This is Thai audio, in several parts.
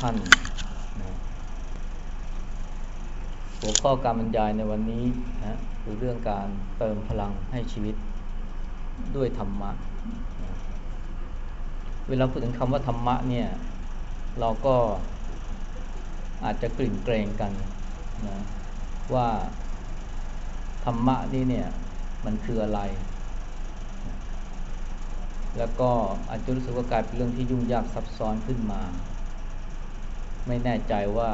ท่านนะหัวข้อการบรรยายในวันนี้นะคือเรื่องการเติมพลังให้ชีวิตด้วยธรรมะนะเวลาพูดถึงคำว่าธรรมะเนี่ย เราก็อาจจะกลิ่นเกรงกันนะว่าธรรมะนี่เนี่ยมันคืออะไร แล้วก็อาจจะรู้สึกว่ากลายเป็นเรื่องที่ยุ่งยากซับซ้อนขึ้นมา ไม่แน่ใจว่า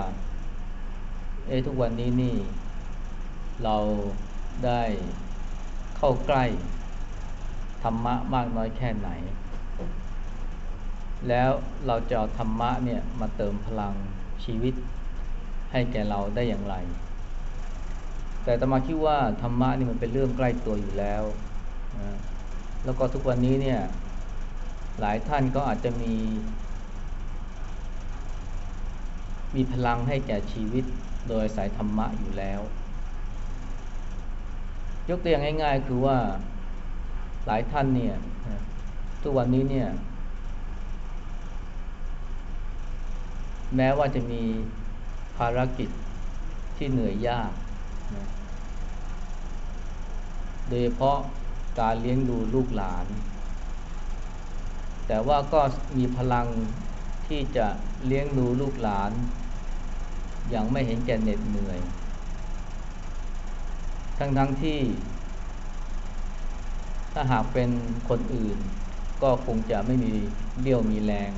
เอ๊ะทุกวันนี้นี่ เราได้เข้าใกล้ธรรมะมากน้อยแค่ไหน แล้วเราจะเอาธรรมะเนี่ยมาเติมพลังชีวิตให้แก่เราได้อย่างไร แต่ตมาคิดว่าธรรมะนี่มันเป็นเรื่องใกล้ตัวอยู่แล้วนะแล้วก็ทุกวันนี้เนี่ยหลายท่านก็อาจจะมี มีพลังให้แก่ชีวิตโดยสายธรรมะอยู่แล้ว ยกตัวอย่างง่ายๆ คือว่าหลายท่านเนี่ยทุกวันนี้เนี่ย แม้ว่าจะมีภารกิจที่เหนื่อยยากนะโดยเฉพาะการเลี้ยงดูลูกหลาน แต่ว่าก็มีพลังที่จะเลี้ยงดูลูกหลาน อย่างไม่เห็นแก่เหน็ดเหนื่อย ทั้งทั้งที่ ถ้าหากเป็นคนอื่น ก็คงจะไม่มีเลี้ยวมีแรง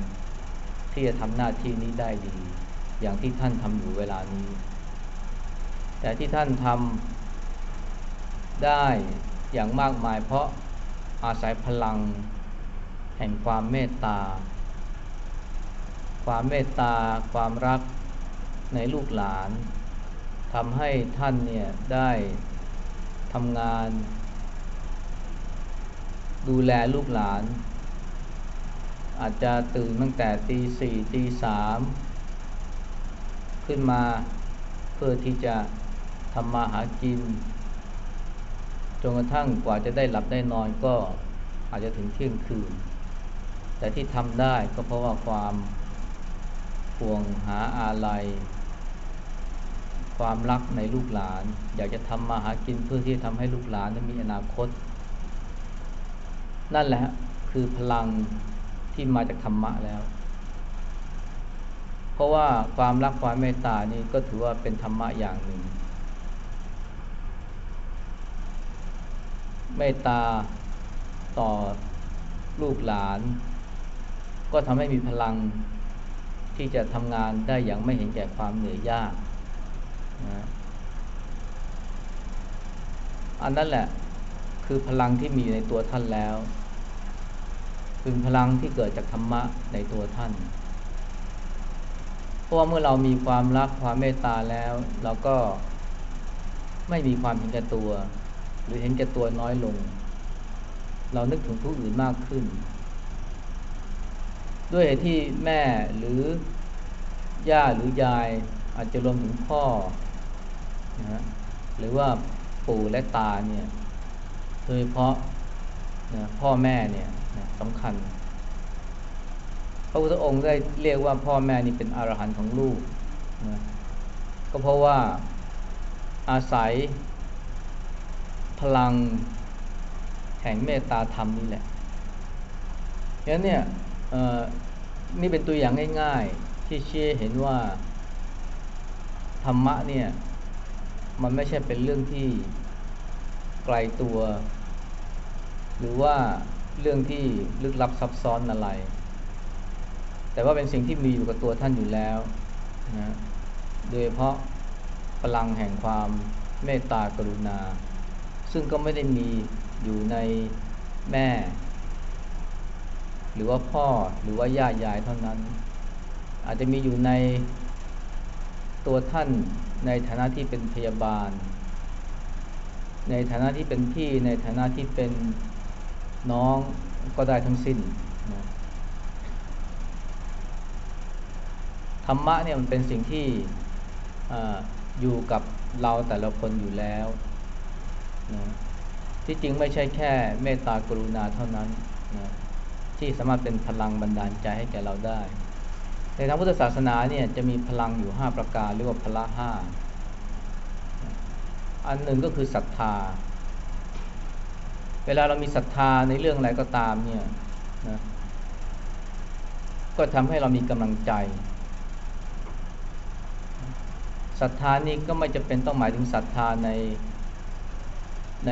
ที่จะทำหน้าที่นี้ได้ดี อย่างที่ท่านทำอยู่เวลานี้ แต่ที่ท่านทำได้อย่างมากมายเพราะอาศัยพลัง แห่งความเมตตา ความเมตตา ความรัก ในลูกหลานทำให้ท่านเนี่ยได้ทำงาน ดูแลลูกหลาน อาจจะตื่นตั้งแต่ตีสี่ตีสามขึ้นมาเพื่อที่จะทำมาหากินจนกระทั่งกว่าจะได้หลับได้นอนก็อาจจะถึงเที่ยงคืน แต่ที่ทำได้ก็เพราะว่าความห่วงหาอาลัย ความรักในลูกหลาน อยากจะทำมาหากินเพื่อที่จะทำให้ลูกหลานนั้นมีอนาคต นั่นแหละคือพลังที่มาจากธรรมะแล้ว เพราะว่าความรักความเมตตานี่ก็ถือว่าเป็นธรรมะอย่างหนึ่ง เมตตาต่อลูกหลาน ก็ทำให้มีพลังที่จะทำงานได้อย่างไม่เห็นแก่ความเหนื่อยยาก อันนั้นแหละคือพลังที่มีในตัวท่านแล้ว คือพลังที่เกิดจากธรรมะในตัวท่าน เพราะว่าเมื่อเรามีความรักความเมตตาแล้ว เราก็ไม่มีความเห็นแก่ตัว หรือเห็นแก่ตัวน้อยลง เรานึกถึงผู้อื่นมากขึ้น ด้วยที่แม่หรือ ย่าหรือยายอาจจะรวมถึงพ่อ นะหรือว่าปู่และตาเนี่ยโดยเฉพาะนะพ่อแม่เนี่ยนะสำคัญ พระพุทธองค์ได้เรียกว่าพ่อแม่นี่เป็นอรหันต์ของลูกนะก็เพราะว่าอาศัยพลังแห่งเมตตาธรรมนี่แหละดังนั้นเนี่ยนี่เป็นตัวอย่างง่าย ๆ ที่เชื่อเห็นว่าธรรมะเนี่ย มันไม่ใช่เป็นเรื่องที่ไกลตัว หรือว่าเรื่องที่ลึกลับซับซ้อนอะไร แต่ว่าเป็นสิ่งที่มีอยู่กับตัวท่านอยู่แล้วนะโดยเพราะพลังแห่งความเมตตากรุณา ซึ่งก็ไม่ได้มีอยู่ในแม่ หรือว่าพ่อหรือว่าย่ายายเท่านั้น อาจจะมีอยู่ในตัวท่าน ในฐานะที่เป็นพยาบาล ในฐานะที่เป็นพี่ในฐานะที่เป็นน้องก็ได้ทั้งสิ้นนะธรรมะเนี่ยมันเป็นสิ่งที่ออยู่กับเราแต่ละคนอยู่แล้วนะที่จริงไม่ใช่แค่เมตตากรุณาเท่านั้นนะที่สามารถเป็นพลังบันดาลใจให้แก่เราได้ ในทางพุทธศาสนาเนี่ยจะมีพลังอยู่ห้าประการเรียกว่าพละห้าอันหนึ่งก็คือศรัทธา เวลาเรามีศรัทธาในเรื่องอะไรก็ตามเนี่ยนะก็ทำให้เรามีกำลังใจศรัทธานี้ก็ไม่จะเป็นต้องหมายถึงศรัทธาในใน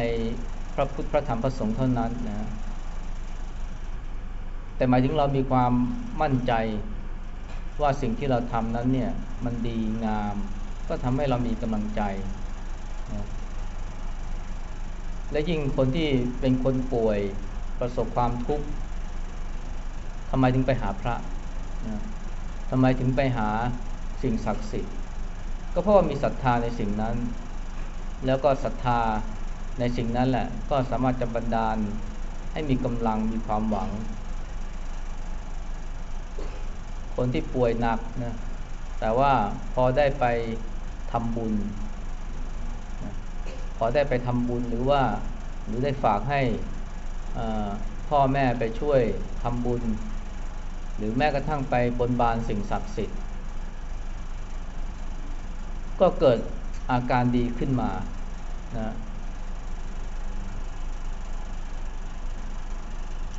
พระพุทธพระธรรมพระสงฆ์เท่านั้นนะแต่หมายถึงเรามีความมั่นใจ ว่าสิ่งที่เราทำนั้นเนี่ยมันดีงาม ก็ทำให้เรามีกำลังใจ และยิ่งคนที่เป็นคนป่วยประสบความทุกข์ทำไมถึงไปหาพระนะทำไมถึงไปหาสิ่งศักดิ์สิทธิ์ ก็เพราะว่ามีศรัทธาในสิ่งนั้น แล้วก็ศรัทธาในสิ่งนั้นแหละ ก็สามารถจะบันดาลให้มีกำลังมีความหวัง คนที่ป่วยหนักนะแต่ว่าพอได้ไปทำบุญนะพอได้ไปทำบุญหรือว่าหรือได้ฝากให้พ่อแม่ไปช่วยทำบุญ หรือแม้กระทั่งไปบนบานสิ่งศักดิ์สิทธิ์ ก็เกิดอาการดีขึ้นมานะ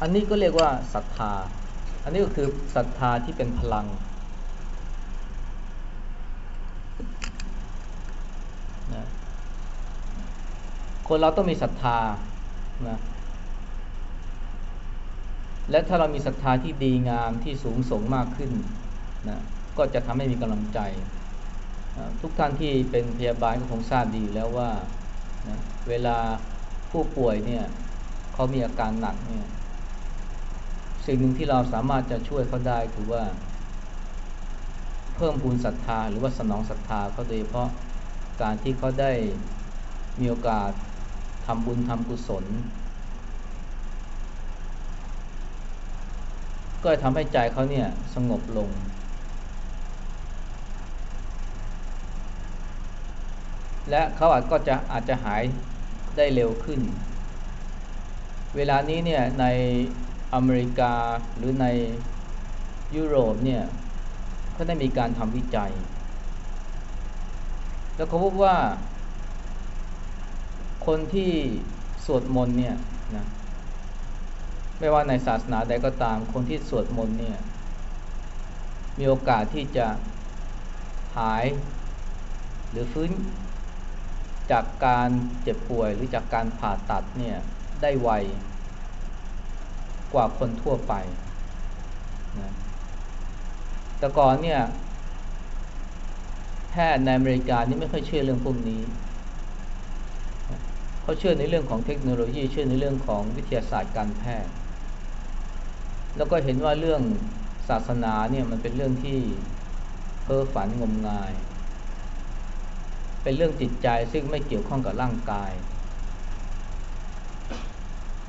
อันนี้ก็เรียกว่าศรัทธา อันนี้ก็คือศรัทธาที่เป็นพลังนะคนเราต้องมีศรัทธานะและถ้าเรามีศรัทธาที่ดีงามที่สูงส่งมากขึ้นนะก็จะทำให้มีกำลังใจนะทุกท่านที่เป็นพยาบาลก็คงทราบดีอยู่แล้วว่านะเวลาผู้ป่วยเนี่ยเขามีอาการหนักเนี่ย สิ่งหนึ่งที่เราสามารถจะช่วยเขาได้คือว่า เพิ่มพูนศรัทธาหรือว่าสนองศรัทธาเขาโดยเฉพาะการที่เขาได้มีโอกาสทำบุญทำกุศล ก็ทำให้ใจเขาเนี่ยสงบลง และเขาอาจก็จะอาจจะหายได้เร็วขึ้น เวลานี้เนี่ยใน อเมริกาหรือในยุโรปเนี่ยเขาได้มีการทำวิจัย แล้วเขาพบว่า คนที่สวดมนต์เนี่ยนะไม่ว่าในศาสนาใดก็ตาม คนที่สวดมนต์เนี่ยมีโอกาสที่จะหายหรือฟื้นจากการเจ็บป่วยหรือจากการผ่าตัดเนี่ยได้ไว กว่าคนทั่วไปนะแต่ก่อนเนี่ย แพทย์ในอเมริกานี่ไม่ค่อยเชื่อเรื่องพวกนี้ เขาเชื่อในเรื่องของเทคโนโลยี เชื่อในเรื่องของวิทยาศาสตร์การแพทย์ แล้วก็เห็นว่าเรื่องศาสนาเนี่ยมันเป็นเรื่องที่เพ้อฝันงมงาย เป็นเรื่องจิตใจซึ่งไม่เกี่ยวข้องกับร่างกาย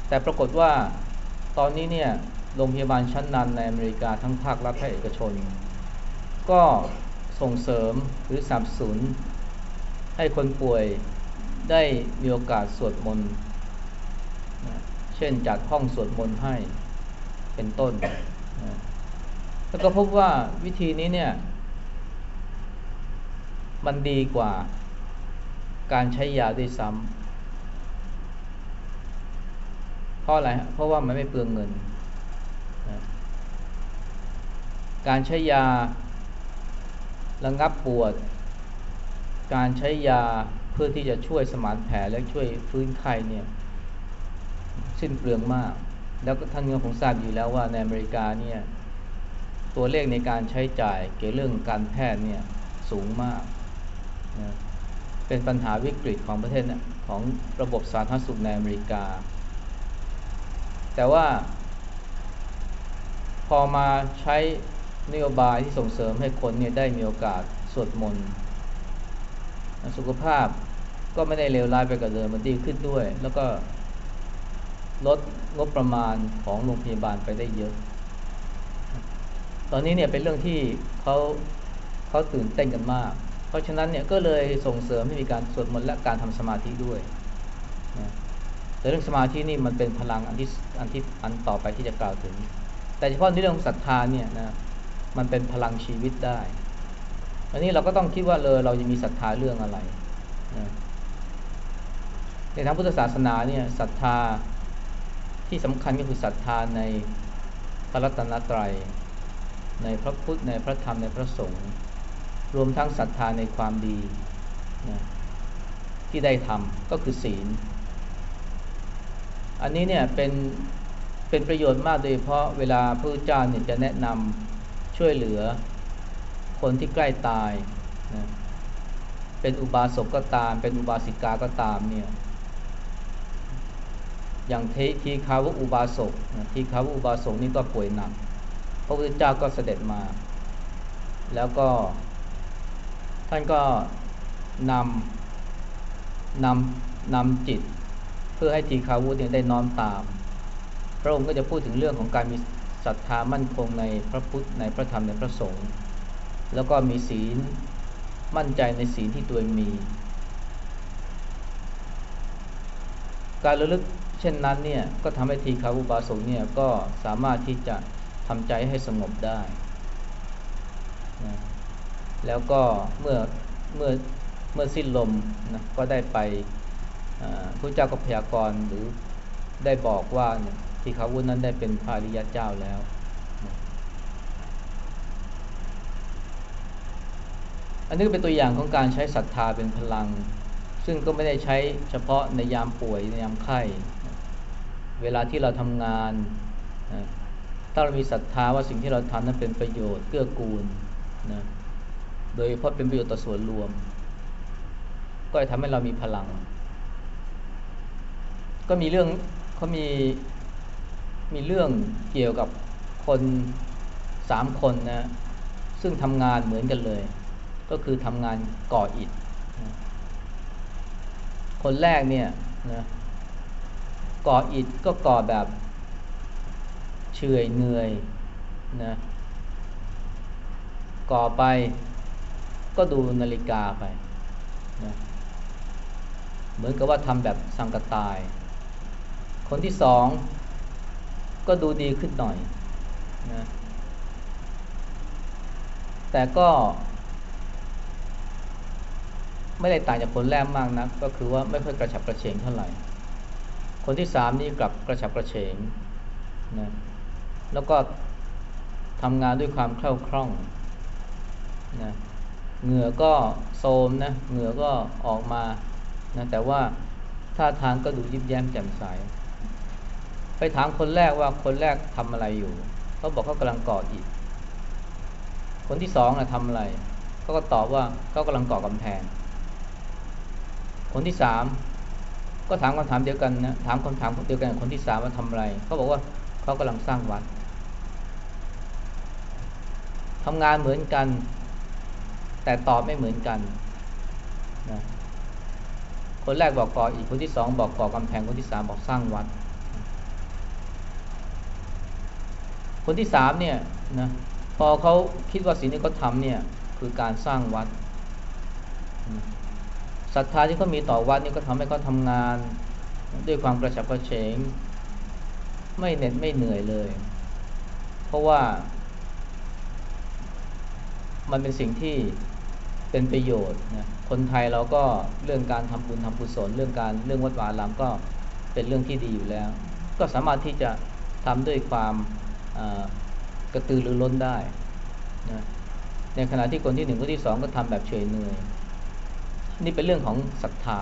แต่ปรากฏว่า ตอนนี้เนี่ยโรงพยาบาลชั้นนำในอเมริกาทั้งภาครัฐและเอกชน ก็ส่งเสริมหรือสนับสนุนให้คนป่วยได้มีโอกาสสวดมนต์เช่นจัดห้องสวดมนต์ให้เป็นต้น แล้วก็พบว่าวิธีนี้เนี่ย มันดีกว่าการใช้ยาด้วยซ้ำ เพราะอะไรเพราะว่ามันไม่เปลืองเงิน การใช้ยาระงับปวด การใช้ยาเพื่อที่จะช่วยสมานแผลและช่วยฟื้นไข้เนี่ยสิ้นเปลืองมาก แล้วก็ท่านก็คงทราบอยู่แล้วว่าในอเมริกาเนี่ยตัวเลขในการใช้จ่ายเกี่ยวเรื่องการแพทย์เนี่ยสูงมากนะเป็นปัญหาวิกฤตของประเทศของระบบสาธารณสุขในอเมริกา แต่ว่า พอมาใช้นโยบายที่ส่งเสริมให้คนเนี่ยได้มีโอกาสสวดมนต์สุขภาพก็ไม่ได้เลวร้ายไปกว่าเดิมมันดีขึ้นด้วย แล้วก็ลดงบประมาณของโรงพยาบาลไปได้เยอะ ตอนนี้เนี่ยเป็นเรื่องที่เขาเขาตื่นเต้นกันมาก เพราะฉะนั้นเนี่ยก็เลยส่งเสริมให้มีการสวดมนต์และการทำสมาธิด้วย แต่เรื่องสมาธินี่มันเป็นพลังอันที่อันที่อันต่อไปที่จะกล่าวถึง แต่เฉพาะในเรื่องศรัทธาเนี่ยนะมันเป็นพลังชีวิตได้ อันนี้เราก็ต้องคิดว่าเลยเราจะมีศรัทธาเรื่องอะไรนะในทางพุทธศาสนาเนี่ยศรัทธาที่สำคัญก็คือศรัทธาในพระรัตนตรัย ในพระพุทธในพระธรรมในพระสงฆ์รวมทั้งศรัทธาในความดีนะที่ได้ทำก็คือศีล อันนี้เนี่ยเป็นเป็นประโยชน์มากโดยเฉพาะเวลาพระพุทธเจ้าเนี่ยจะแนะนำช่วยเหลือคนที่ใกล้ตายนะเป็นอุบาสกก็ตาม เป็นอุบาสิกาก็ตามเนี่ย อย่างทีฆาวุอุบาสกทีฆาวุอุบาสกนี่ก็ป่วยหนัก พระพุทธเจ้าก็เสด็จมา แล้วก็ ท่านก็นำนำนำจิต เพื่อให้ทีฆาวุเนี่ยได้น้อมตาม พระองค์ก็จะพูดถึงเรื่องของการมีศรัทธามั่นคงในพระพุทธในพระธรรมในพระสงฆ์แล้วก็มีศีลมั่นใจในศีลที่ตัวเองมี การระลึกเช่นนั้นเนี่ยก็ทำให้ทีคาวุบาสกเนี่ยก็สามารถที่จะทำใจให้สงบได้นะแล้วก็เมื่อเมื่อเมื่อสิ้นลมนะก็ได้ไป พระเจ้าก็พยากรณ์หรือได้บอกว่าเนี่ยทีคาวุนั้นได้เป็นพาริยะเจ้าแล้ว อันนี้เป็นตัวอย่างของการใช้ศรัทธาเป็นพลัง ซึ่งก็ไม่ได้ใช้เฉพาะในยามป่วยในยามไข้ เวลาที่เราทำงานถ้าเรามีศรัทธาว่าสิ่งที่เราทำนั้นเป็นประโยชน์เกื้อกูลนะโดยเฉพาะเป็นประโยชน์ต่อส่วนรวม ก็จะทำให้เรามีพลัง ก็มีเรื่องเขามีมีเรื่องเกี่ยวกับคนสามคนนะซึ่งทำงานเหมือนกันเลย ก็คือทำงานก่ออิฐคนแรกเนี่ยนะก่ออิฐก็ก่อแบบเฉยเหนื่อยนะก่อไปก็ดูนาฬิกาไปนะเหมือนกับว่าทำแบบสังกตาย คนที่สองก็ดูดีขึ้นหน่อยนะแต่ก็ไม่ได้ต่างจากคนแรกมากนะก็คือว่าไม่ค่อยกระฉับกระเฉงเท่าไหร่ คนที่สามนี่กลับกระฉับกระเฉงนะแล้วก็ทำงานด้วยความคล่องคล่องนะเหงื่อก็โซมนะเหงื่อก็ออกมานะแต่ว่าท่าทางก็ดูยิ้มแย้มแจ่มใส ไปถามคนแรกว่าคนแรกทำอะไรอยู่เขาบอกเขากำลังก่ออิฐคนที่สองนะทำอะไรเขาก็ตอบว่าเขากำลังก่อกำแพง คนที่สามก็ถามคำถามเดียวกันนะถามคำถามเดียวกันคนที่สามว่าทำอะไรเขาบอกว่าเขากำลังสร้างวัดทำงานเหมือนกัน แต่ตอบไม่เหมือนกันนะคนแรกบอกก่ออีกคนที่สองบอกก่อกำแพงคนที่สามบอกสร้างวัด คนที่สามเนี่ยนะพอเขาคิดว่าสิ่งที่เขาทำเนี่ยคือการสร้างวัดศรัทธาที่เขามีต่อวัดนี่ก็ทำให้เขาทำงาน ด้วยความกระฉับกระเฉง ไม่เหน็ดไม่เหนื่อยเลย เพราะว่า มันเป็นสิ่งที่เป็นประโยชน์นะคนไทยเราก็เรื่องการทำบุญทำกุศลเรื่องการเรื่องวัดวาลามก็เป็นเรื่องที่ดีอยู่แล้ว ก็สามารถที่จะทำด้วยความ กระตือรือร้นได้นะในขณะที่คนที่หนึ่งคนที่สองก็ทำแบบเฉยเหนื่อยนี่เป็นเรื่องของศรัทธา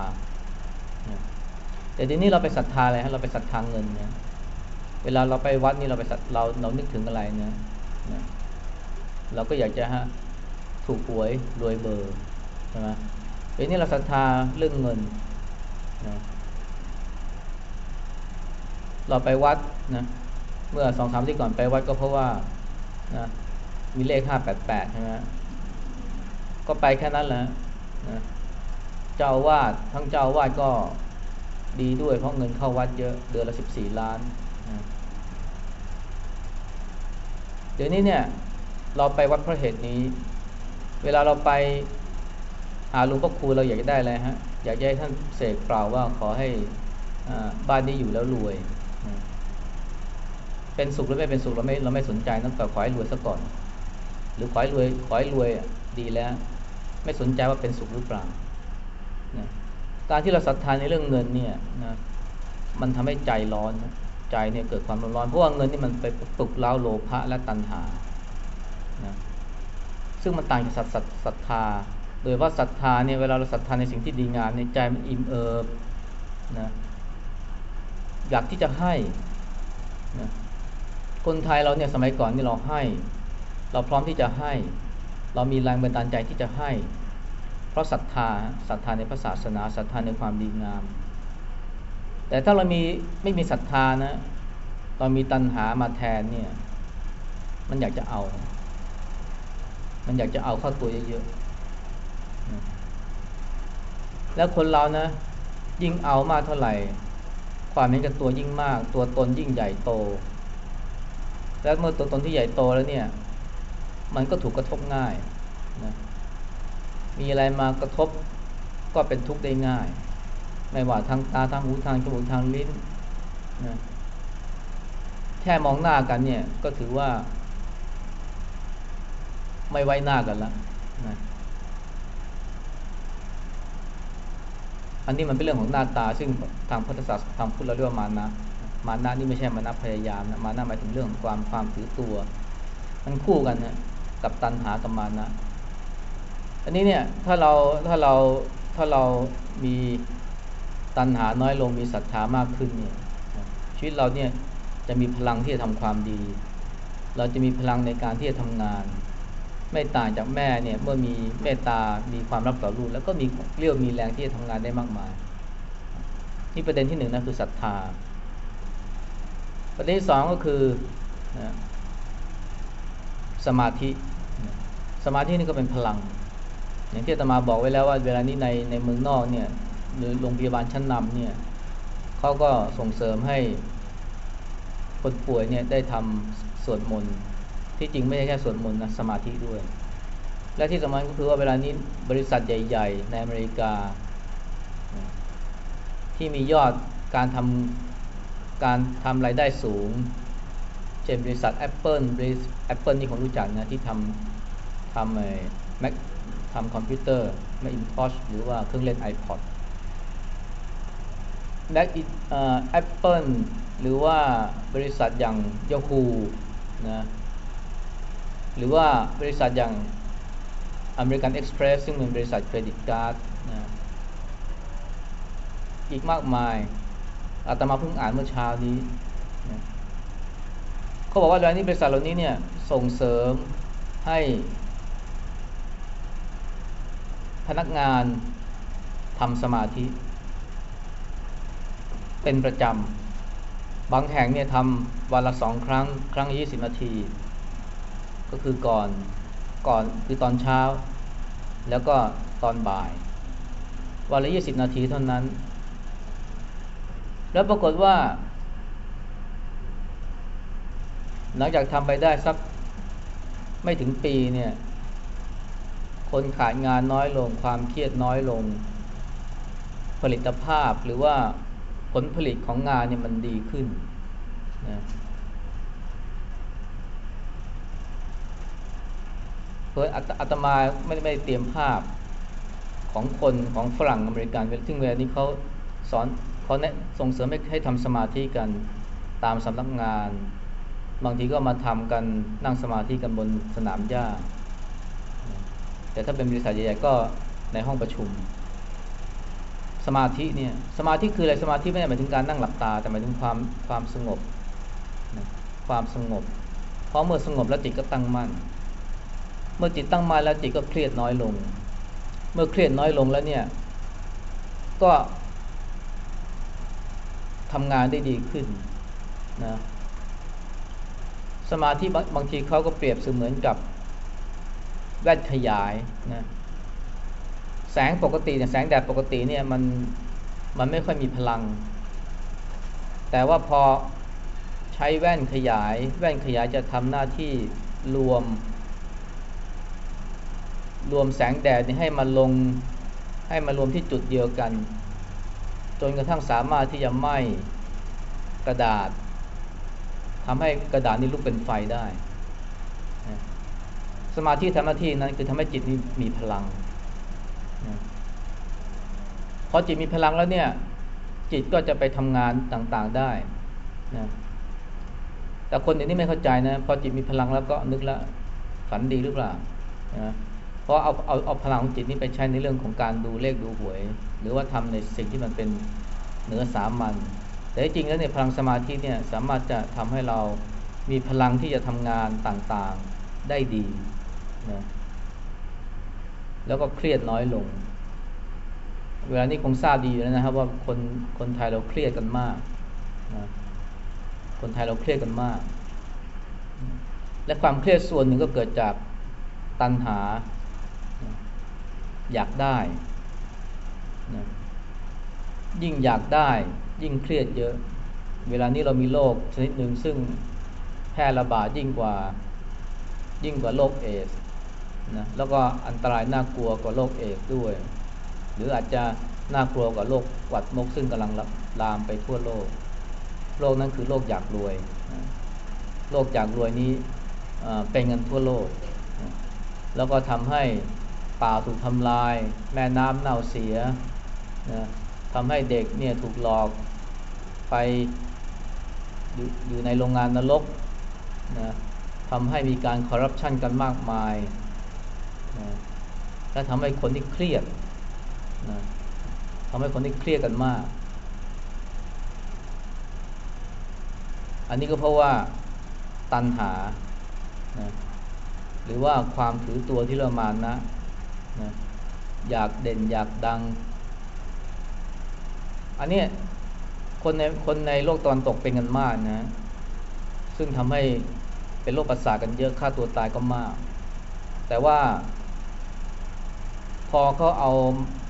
แต่ทีนี้เราไปศรัทธาอะไรฮะเราไปศรัทธาเงินเนี่ยเวลาเราไปวัดนี่เราไปเราเรานึกถึงอะไรเนี่ยเราก็อยากจะฮะถูกหวยรวยเบอร์ใช่ไหมทีนี้เราศรัทธาเรื่องเงินนะเราไปวัดนะ เมื่อสองสามที่ก่อนไปวัดก็เพราะว่านะมีเลขห้าแปดแปดใช่ไหมก็ไปแค่นั้นแหละนะเจ้าวาดทั้งเจ้าวาดก็ดีด้วยเพราะเงินเข้าวัดเยอะเดือนละสิบสี่ล้านเดี๋ยวนี้เนี่ย เราไปวัดเพราะเหตุนี้ เวลาเราไปหาหลวงพ่อครูเราอยากจะได้อะไรฮะ อยากให้ท่านเสกเปล่าว่าขอให้บ้านนี้อยู่แล้วรวย เป็นสุขหรือไม่เป็นสุขเราไม่เราไม่สนใจนั่นแต่ขอให้รวยซะก่อน หรือขอให้รวยขอให้รวยดีแล้ว ไม่สนใจว่าเป็นสุขหรือเปล่านะการที่เราศรัทธาในเรื่องเงินเนี่ยนะมันทำให้ใจร้อนใจเนี่ยเกิดความร้อนเพราะว่าเงินนี่มันไปปลุกเล้าโลภะและตัณหานะซึ่งมันต่างจากศรัทธา โดยว่าศรัทธาเนี่ยเวลาเราศรัทธาในสิ่งที่ดีงามในใจมันอิ่มเอิบนะอยากที่จะให้นะ คนไทยเราเนี่ยสมัยก่อนนี่เราให้ เราพร้อมที่จะให้ เรามีแรงบันดาลใจที่จะให้ เพราะศรัทธาศรัทธาในพระศาสนาศรัทธาในความดีงาม แต่ถ้าเรามีไม่มีศรัทธานะเรามีตัณหามาแทนเนี่ย มันอยากจะเอา มันอยากจะเอาเข้าตัวเยอะๆ แล้วคนเรานะ ยิ่งเอามากเท่าไหร่ ความเห็นกับตัวยิ่งมาก ตัวตนยิ่งใหญ่โต แล้วเมื่อตัวตนที่ใหญ่โตแล้วเนี่ย มันก็ถูกกระทบง่ายนะมีอะไรมากระทบก็เป็นทุกข์ได้ง่าย ไม่ว่าทางตาทางหูทางจมูกทางลิ้นนะแค่มองหน้ากันเนี่ยก็ถือว่า ไม่ไว้หน้ากันละนะอันนี้มันเป็นเรื่องของหน้าตาซึ่งทางพุทธศาสนาทางพุทธเราเรียกว่ามานะ มานะนี่ไม่ใช่มานะพยายามนะมานะหมายถึงเรื่องของความความถือตัว มันคู่กันนะกับตัณหากับมานะอันนี้เนี่ยถ้าเราถ้าเราถ้าเรามีตัณหาน้อยลงมีศรัทธามากขึ้นเนี่ยชีวิตเราเนี่ยจะมีพลังที่จะทำความดี เราจะมีพลังในการที่จะทำงาน ไม่ต่างจากแม่เนี่ยเมื่อมีเมตตา มีความรักต่อลูกแล้วก็มีเรี่ยวมีแรงที่จะทำงานได้มากมาย นี่ประเด็นที่หนึ่งนะคือศรัทธา ประเด็นที่สองก็คือนะสมาธิ สมาธินี่ก็เป็นพลัง อย่างที่ตมาบอกไว้แล้วว่า เวลานี้ในในเมืองนอกเนี่ยหรือโรงพยาบาลชั้นนำเนี่ยเขาก็ส่งเสริมให้คนป่วยเนี่ยได้ทำสวดมนต์ที่จริงไม่ใช่แค่สวดมนต์นะสมาธิด้วย และที่สำคัญก็คือว่าเวลานี้บริษัทใหญ่ ๆ ในอเมริกา ที่มียอดการทำ การทำรายได้สูง เช่นบริษัท Apple บริษัท Apple นี่ผมรู้จักนะที่ทำทำไอ้ Mac ทำคอมพิวเตอร์ Macintosh หรือว่าเครื่องเล่น iPod Mac เอ่อ Apple หรือว่าบริษัทอย่าง Yahoo นะหรือว่าบริษัทอย่าง American Express ซึ่งเป็นบริษัทเครดิตการ์ดนะอีกมากมาย อาตมาเพิ่งอ่านเมื่อเช้านี้นะเขาบอกว่าร้านนี้บริษัทเหล่านี้เนี่ยส่งเสริมให้ พนักงานทำสมาธิ เป็นประจำบางแห่งเนี่ยทำวันละสองครั้ง ครั้งยี่สิบนาที ก็คือก่อนก่อนคือตอนเช้า แล้วก็ตอนบ่าย วันละยี่สิบนาทีเท่านั้น แล้วปรากฏว่า หลังจากทำไปได้สักไม่ถึงปีเนี่ย คนขาดงานน้อยลง ความเครียดน้อยลง ผลิตภาพหรือว่าผลผลิตของงานเนี่ยมันดีขึ้นนะเพื่ออัตมาไม่ไม่เตรียมภาพของคนของฝรั่งอเมริกันซึ่งเวลานี้เขาสอน เขาเนี่ยส่งเสริมให้ให้ทำสมาธิกันตามสำนักงาน บางทีก็มาทำกันนั่งสมาธิกันบนสนามหญ้า แต่ถ้าเป็นบริษัทใหญ่ๆก็ในห้องประชุม สมาธิเนี่ยสมาธิคืออะไรสมาธิไม่ได้หมายถึงการนั่งหลับตา แต่หมายถึงความความสงบความสงบ เพราะเมื่อสงบแล้วจิตก็ตั้งมั่น เมื่อจิตตั้งมั่นแล้วจิตก็เครียดน้อยลง เมื่อเครียดน้อยลงแล้วเนี่ย ก็ ทำงานได้ดีขึ้นนะสมาธิบางทีเขาก็เปรียบเสมือนกับแว่นขยายนะแสงปกติเนี่ยแสงแดดปกติเนี่ยมันมันไม่ค่อยมีพลัง แต่ว่าพอใช้แว่นขยาย แว่นขยายจะทำหน้าที่รวม รวมแสงแดดนี่ให้มันลงให้มารวมที่จุดเดียวกัน จนกระทั่งสามารถที่จะไหม้กระดาษทำให้กระดาษนี้ลุกเป็นไฟได้ สมาธิทำหน้าที่นั้นคือทำให้จิตนี้มีพลังพอจิตมีพลังแล้วเนี่ย จิตก็จะไปทำงานต่างๆได้นะแต่คนอย่างนี้ไม่เข้าใจนะ พอจิตมีพลังแล้วก็นึกแล้วฝันดีหรือเปล่านะเพราะเอาเอาเอาพลังของจิตนี้ไปใช้ในเรื่องของการดูเลขดูหวย หรือว่าทำในสิ่งที่มันเป็นเหนือสามัญแต่จริงแล้วเนี่ยพลังสมาธิเนี่ยสามารถจะทำให้เรามีพลังที่จะทำงานต่างๆได้ดีนะแล้วก็เครียดน้อยลง เวลานี้คงทราบดีแล้วนะครับ ว่าคนคนไทยเราเครียดกันมากนะคนไทยเราเครียดกันมาก และความเครียดส่วนหนึ่งก็เกิดจากตัณหา อยากได้ นะยิ่งอยากได้ยิ่งเครียดเยอะ เวลานี้เรามีโรคชนิดหนึ่งซึ่งแพร่ระบาดยิ่งกว่ายิ่งกว่าโรคเอดส์นะแล้วก็อันตรายน่ากลัวกว่าโรคเอดส์ด้วย หรืออาจจะน่ากลัวกว่าโรคหวัดนกซึ่งกำลังลามไปทั่วโลก โรคนั้นคือโรคอยากรวยโรคอยากรวยนี้เป็นเงินทั่วโลกแล้วก็ทำให้ป่าถูกทำลาย แม่น้ำเน่าเสีย นะทำให้เด็กเนี่ยถูกหลอกไปออยู่ในโรงงานนรกนะทำให้มีการคอร์รัปชันกันมากมายนะและทำให้คนที่เครียดนะทำให้คนที่เครียดกันมาก อันนี้ก็เพราะว่าตันหานะหรือว่าความถือตัวที่เรามานะนะอยากเด่นอยากดัง อันนี้คนในคนในโลกตอนตกเป็นกันมากนะ ซึ่งทำให้เป็นโรคประสาทกันเยอะค่าตัวตายก็มาก แต่ว่า พอเขาเอา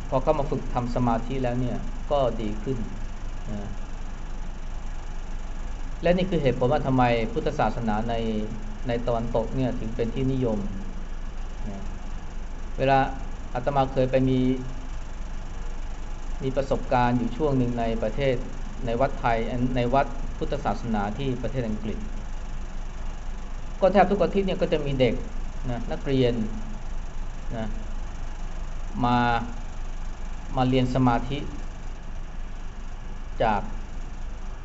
พอเขามาฝึกทำสมาธิแล้วเนี่ยก็ดีขึ้นนะและนี่คือเหตุผลว่าทำไมพุทธศาสนาในในตะวันตกเนี่ยถึงเป็นที่นิยมนะเวลาอาตมาเคยไปมี มีประสบการณ์อยู่ช่วงหนึ่งในประเทศในวัดไทยในวัดพุทธศาสนาที่ประเทศอังกฤษ ก็แทบทุกอาทิตย์เนี่ยก็จะมีเด็กนะนักเรียนนะมามาเรียนสมาธิ จาก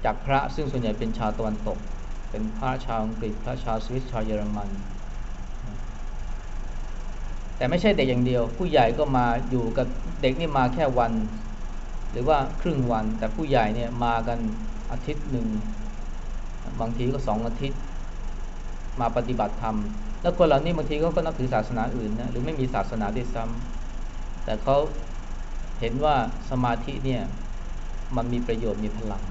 จากพระซึ่งส่วนใหญ่เป็นชาวตะวันตก เป็นพระชาวอังกฤษ พระชาวสวิสชาวเยอรมัน แต่ไม่ใช่เด็กอย่างเดียว ผู้ใหญ่ก็มาอยู่กับเด็กนี่มาแค่วัน หรือว่าครึ่งวัน แต่ผู้ใหญ่เนี่ยมากันอาทิตย์หนึ่งบางทีก็สองอาทิตย์ มาปฏิบัติธรรม แล้วคนเหล่านี้บางทีเขาก็นับถือศาสนาอื่นนะหรือไม่มีศาสนาด้วยซ้ำแต่เขาเห็นว่าสมาธิเนี่ยมันมีประโยชน์มีพลัง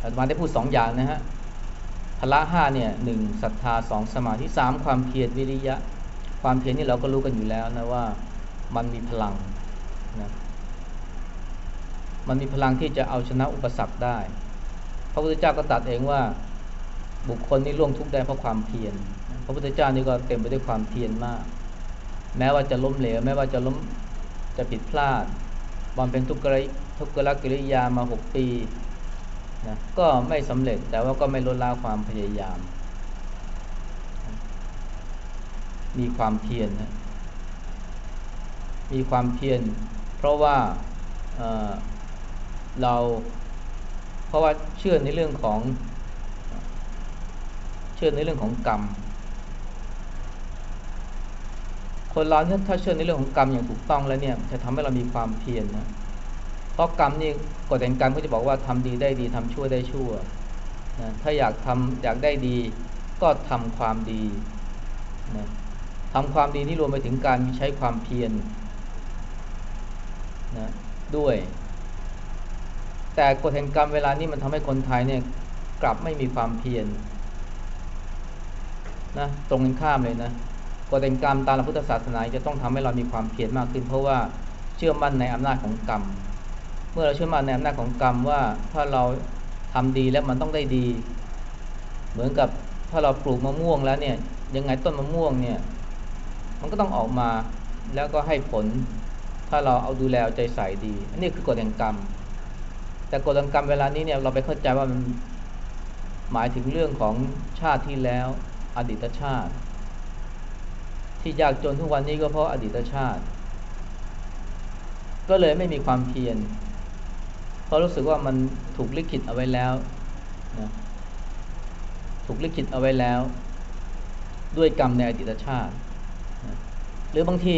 อาตมาได้พูดสองอย่างนะฮะพละห้าเนี่ยหนึ่งศรัทธาสองสมาธิสามความเพียรวิริยะ ความเพียรนี่เราก็รู้กันอยู่แล้วนะว่า มันมีพลังนะมันมีพลังที่จะเอาชนะอุปสรรคได้ พระพุทธเจ้าก็ตรัสเองว่าบุคคลนี้ล่วงทุกข์ได้เพราะความเพียร พระพุทธเจ้านี่ก็เต็มไปด้วยความเพียรมาก แม้ว่าจะล้มเหลว แม้ว่าจะล้มจะผิดพลาดบำเพ็ญทุกขทุกขลกิริยามาหกปีนะก็ไม่สำเร็จแต่ว่าก็ไม่ลดละความพยายาม มีความเพียรนะ มีความเพียรเพราะว่าเเราเพราะว่าเชื่อในเรื่องของเชื่อในเรื่องของกรรม คนเราถ้าเชื่อในเรื่องของกรรมอย่างถูกต้องแล้วเนี่ยจะทำให้เรามีความเพียรนะเพราะกรรมนี่กฎแห่งกรรมก็จะบอกว่าทำดีได้ดีทำชั่วได้ชั่วนะถ้าอยากทำอยากได้ดีก็ทำความดีนะทำความดีนี่รวมไปถึงการใช้ความเพียร นะด้วย แต่กฎแห่งกรรมเวลานี้มันทำให้คนไทยเนี่ยกลับไม่มีความเพียรนะตรงกันข้ามเลยนะกฎแห่งกรรมตามหลักพุทธศาสนาจะต้องทำให้เรามีความเพียรมากขึ้น เพราะว่าเชื่อมั่นในอำนาจของกรรม เมื่อเราเชื่อมั่นในอำนาจของกรรมว่าถ้าเราทำดีแล้วมันต้องได้ดี เหมือนกับถ้าเราปลูกมะม่วงแล้วเนี่ยยังไงต้นมะม่วงเนี่ยมันก็ต้องออกมาแล้วก็ให้ผล ถ้าเราเอาดูแลใจใส่ดี อันนี้คือกฎแห่งกรรม แต่กฎแห่งกรรมเวลานี้เนี่ยเราไปเข้าใจว่ามันหมายถึงเรื่องของชาติที่แล้วอดีตชาติ ที่ยากจนทุกวันนี้ก็เพราะอดีตชาติ ก็เลยไม่มีความเพียรเพราะรู้สึกว่ามันถูกลิขิตเอาไว้แล้วนะถูกลิขิตเอาไว้แล้ว ด้วยกรรมในอดีตชาตินะหรือบางที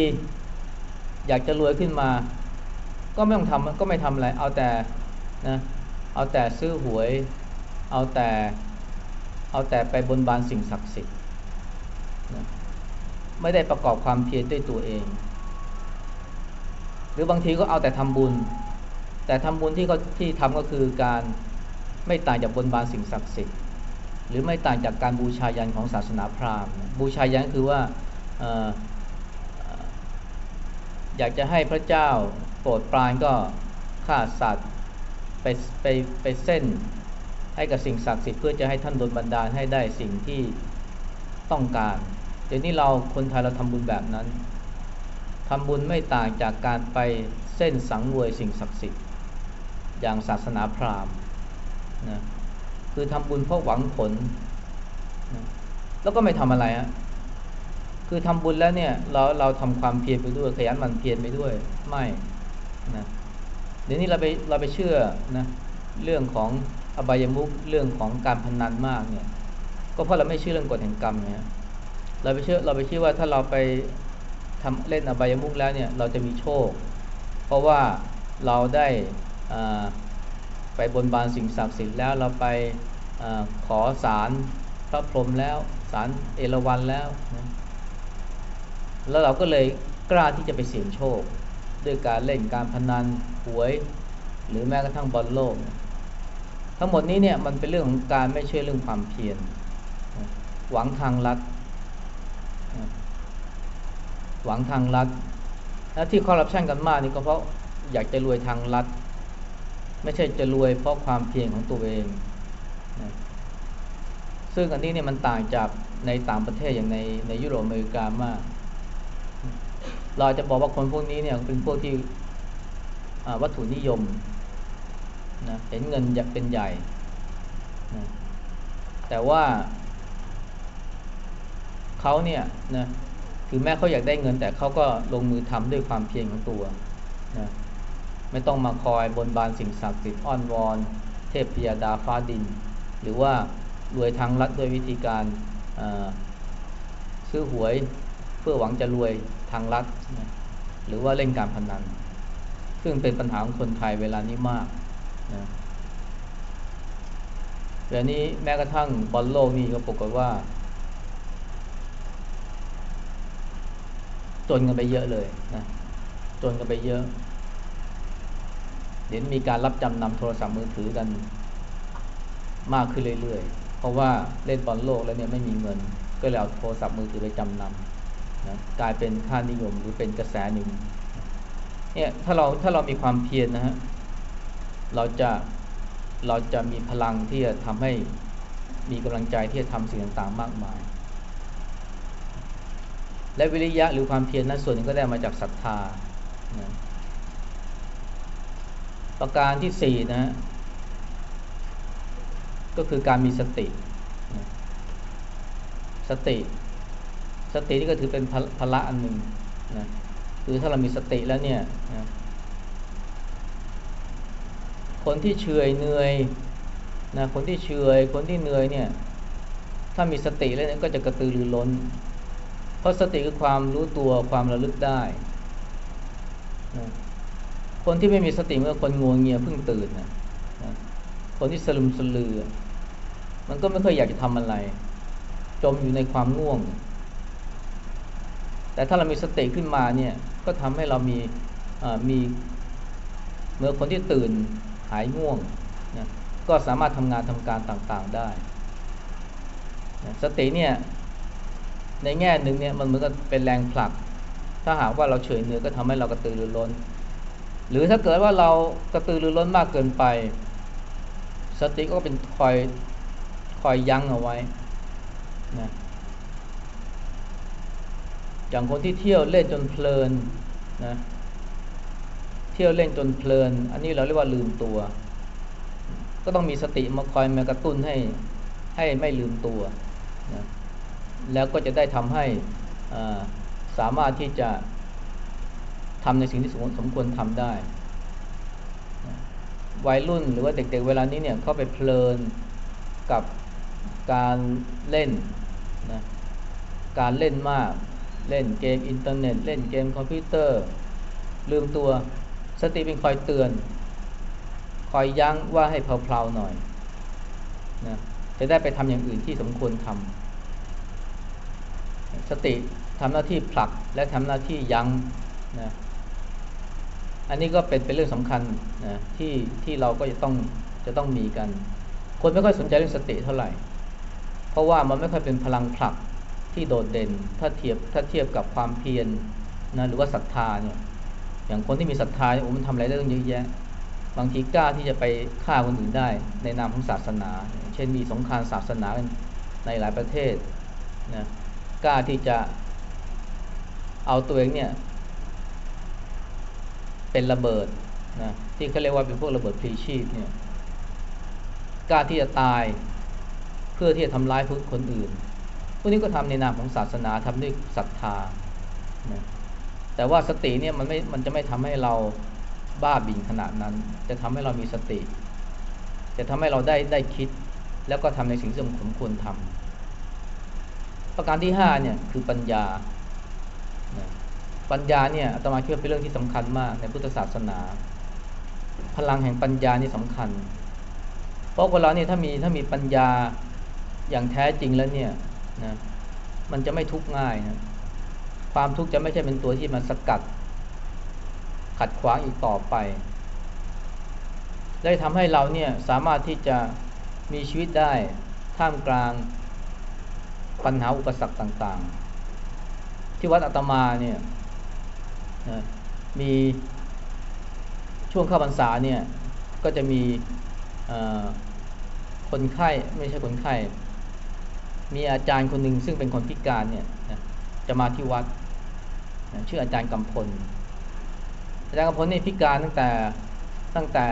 อยากจะรวยขึ้นมา ก็ไม่ต้องทำก็ไม่ทำอะไร เอาแต่นะเอาแต่ซื้อหวย เอาแต่เอาแต่ไปบนบานสิ่งศักดิ์สิทธิ์นะไม่ได้ประกอบความเพียรด้วยตัวเอง หรือบางทีก็เอาแต่ทำบุญ แต่ทำบุญที่เขาที่ทำก็คือการไม่ต่างจากบนบานสิ่งศักดิ์สิทธิ์หรือไม่ต่างจากการบูชายันของศาสนาพราหมณ์ บูชายันคือว่า อยากจะให้พระเจ้าโปรดปรานก็ฆ่าสัตว์ไปไปไปเส้นให้กับสิ่งศักดิ์สิทธิ์เพื่อจะให้ท่านโดนบันดาลให้ได้สิ่งที่ต้องการ เดี๋ยวนี้เราคนไทยเราทำบุญแบบนั้นทำบุญไม่ต่างจากการไปเส้นสังเวยสิ่งศักดิ์สิทธิ์ อย่างศาสนาพราหมณ์นะคือทำบุญเพราะหวังผลนะแล้วก็ไม่ทำอะไรฮะ คือทำบุญแล้วเนี่ย เราเราทำความเพียรไปด้วย ขยันหมั่นเพียรไปด้วยไม่นะเดี๋ยวนี้เราไปเราไปเชื่อนะเรื่องของอบายมุขเรื่องของการพนันมากเนี่ย ก็เพราะเราไม่เชื่อเรื่องกฎแห่งกรรมเนี่ยเราไปเชื่อเราไปเชื่อว่าถ้าเราไปทำเล่นอบายมุขแล้วเนี่ย เราจะมีโชค เพราะว่าเราได้ไปบนบานสิ่งศักดิ์สิทธิ์แล้วเราไปอขอสารพระพรหมแล้วสารเอราวัณแล้วนะ แล้วเราก็เลยกล้าที่จะไปเสี่ยงโชค ด้วยการเล่นการพนันหวย หรือแม้กระทั่งบอลโลก ทั้งหมดนี้เนี่ยมันเป็นเรื่องของการไม่ชื่อเรื่องความเพียรหวังทางลัดหวังทางลัดและที่คอร์รัปชันกันมากนี่ก็เพราะอยากจะรวยทางลัดไม่ใช่จะรวยเพราะความเพียรของตัวเองนะซึ่งอันนี้เนี่ยมันต่างจากในต่างประเทศอย่างในในยุโรปอเมริกามาก เราจะบอกว่าคนพวกนี้เนี่ยเป็นพวกที่วัตถุนิยมนะเห็นเงินอยากเป็นใหญ่นะแต่ว่าเขาเนี่ยนะคือแม้เขาอยากได้เงิน แต่เขาก็ลงมือทำด้วยความเพียรของตัวนะไม่ต้องมาคอยบนบานสิ่งศักดิ์สิทธิ์อ้อนวอน เทพพยาดาฟ้าดิน หรือว่ารวยทางลัดด้วยวิธีการซื้อหวยเพื่อหวังจะรวย ทางลัดหรือว่าเล่นการพนัน ซึ่งเป็นปัญหาของคนไทยเวลานี้มากนะเดี๋ยวนี้แม้กระทั่งบอลโลกนี่ก็ปรากฏว่า จนกันไปเยอะเลยนะจนกันไปเยอะ เดี๋ยวมีการรับจำนำโทรศัพท์มือถือกันมากขึ้นเรื่อยๆ เพราะว่าเล่นบอลโลกแล้วเนี่ยไม่มีเงิน ก็เลยเอาโทรศัพท์มือถือไปจำนำ นะกลายเป็นค่านิยมหรือเป็นกระแสหนึ่งเนี่ยถ้าเราถ้าเรามีความเพียรนนะฮะเราจะเราจะมีพลังที่จะทำให้มีกำลังใจที่จะทำสิ่งต่างๆมากมาย และวิริยะหรือความเพียรนั้นส่วนนึงก็ได้มาจากศรัทธานะประการที่สี่นะก็คือการมีสติ สติ สตินี่ก็ถือเป็นพละอันหนึ่งนะคือถ้าเรามีสติแล้วเนี่ยนะคนที่เฉยเหนื่อยนะคนที่เฉยคนที่เหนื่อยเนี่ย ถ้ามีสติแล้วเนี่ยก็จะกระตือรือร้น เพราะสติคือความรู้ตัวความระลึกได้นะคนที่ไม่มีสติเมื่อคนงัวงเงียเพิ่งตื่นนะคนที่สลุมสลือ มันก็ไม่ค่อยอยากจะทำอะไร จมอยู่ในความง่วง แต่ถ้าเรามีสติขึ้นมาเนี่ยก็ทำให้เรามีมีเมื่อคนที่ตื่นหายง่วงนะก็สามารถทำงานทำการต่างๆได้นะสติเนี่ยในแง่หนึ่งเนี่ยมันเหมือนกับเป็นแรงผลัก ถ้าหากว่าเราเฉยเนื้อก็ทำให้เรากระตือรือร้น หรือถ้าเกิดว่าเรากระตือรือร้นมากเกินไป สติก็เป็นคอยคอยยั้งเอาไว้นะ อย่างคนที่เที่ยวเล่นจนเพลินนะเที่ยวเล่นจนเพลิน อันนี้เราเรียกว่าลืมตัว ก็ต้องมีสติมาคอยมากระตุ้นให้ให้ไม่ลืมตัวนะแล้วก็จะได้ทำให้สามารถที่จะทำในสิ่งที่สมควรทำได้วัยรุ่นหรือว่าเด็กๆเวลานี้เนี่ยเขาไปเพลินกับการเล่นนะการเล่นมาก เล่นเกมอินเทอร์เน็ต เล่นเกมคอมพิวเตอร์ ลืมตัวสติเป็นคอยเตือน คอยยั้งว่าให้เพลาๆหน่อยนะจะได้ไปทำอย่างอื่นที่สมควรทำสติทำหน้าที่ผลักและทำหน้าที่ยั้งนะอันนี้ก็เป็นเป็นเรื่องสำคัญนะที่ที่เราก็จะต้องจะต้องมีกัน คนไม่ค่อยสนใจเรื่องสติเท่าไหร่ เพราะว่ามันไม่ค่อยเป็นพลังผลัก ที่โดดเด่น ถ้าเทียบถ้าเทียบกับความเพียรนะหรือว่าศรัทธาเนี่ยอย่างคนที่มีศรัทธาเนี่ยมันทำอะไรได้ต้งเยอะแยะ บางทีกล้าที่จะไปฆ่าคนอื่นได้ในนามของศาสนา เช่นมีสงครามศาสนาในหลายประเทศนะกล้าที่จะเอาตัวเองเนี่ย เป็นระเบิดนะที่เขาเรียกว่าเป็นพวกระเบิดพลีชีพเนี่ยกล้าที่จะตายเพื่อที่จะทำร้ายคนอื่น พวกนี้ก็ทำในนามของศาสนาทำด้วยศรัทธานะแต่ว่าสติเนี่ยมันไม่ มันจะไม่ทำให้เราบ้าบิ่งขนาดนั้น จะทำให้เรามีสติ จะทำให้เราได้ได้คิด แล้วก็ทำในสิ่งที่สมควรทำประการที่ห้าเนี่ยคือปัญญา ปัญญาเนี่ยอาตมาคิดว่าเป็นเรื่องที่สำคัญมากในพุทธศาสนา พลังแห่งปัญญานี่สำคัญ เพราะคนเราเนี่ยถ้ามีถ้ามีปัญญาอย่างแท้จริงแล้วเนี่ย นะมันจะไม่ทุกข์ง่ายนะความทุกข์จะไม่ใช่เป็นตัวที่มันสกัด ขัดขวางอีกต่อไป ได้ทำให้เราเนี่ยสามารถที่จะมีชีวิตได้ท่ามกลางปัญหาอุปสรรคต่างๆ ที่วัดอาตมาเนี่ยนะมีช่วงเข้าพรรษาเนี่ยก็จะมีคนไข้ไม่ใช่คนไข้ มีอาจารย์คนหนึ่งซึ่งเป็นคนพิการเนี่ยนะจะมาที่วัดนะชื่ออาจารย์กำพล อาจารย์กำพลนี่พิการตั้งแต่ตั้งแต่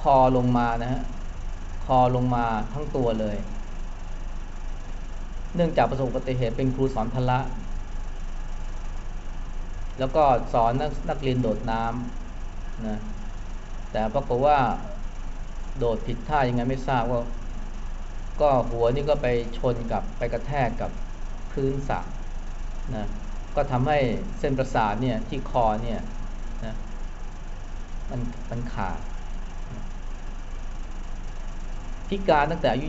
คอลงมานะฮะคอลงมาทั้งตัวเลย เนื่องจากประสบอุบัติเหตุเป็นครูสอนพละ แล้วก็สอนนักนักเรียนโดดน้ำนะแต่ปรากฏว่าโดดผิดท่ายังไงไม่ทราบว่า ก็หัวนี่ก็ไปชนกับไปกระแทกกับพื้นสระนะก็ทำให้เส้นประสาทเนี่ยที่คอเนี่ยนะมันมันขาดพิการตั้งแต่อายุ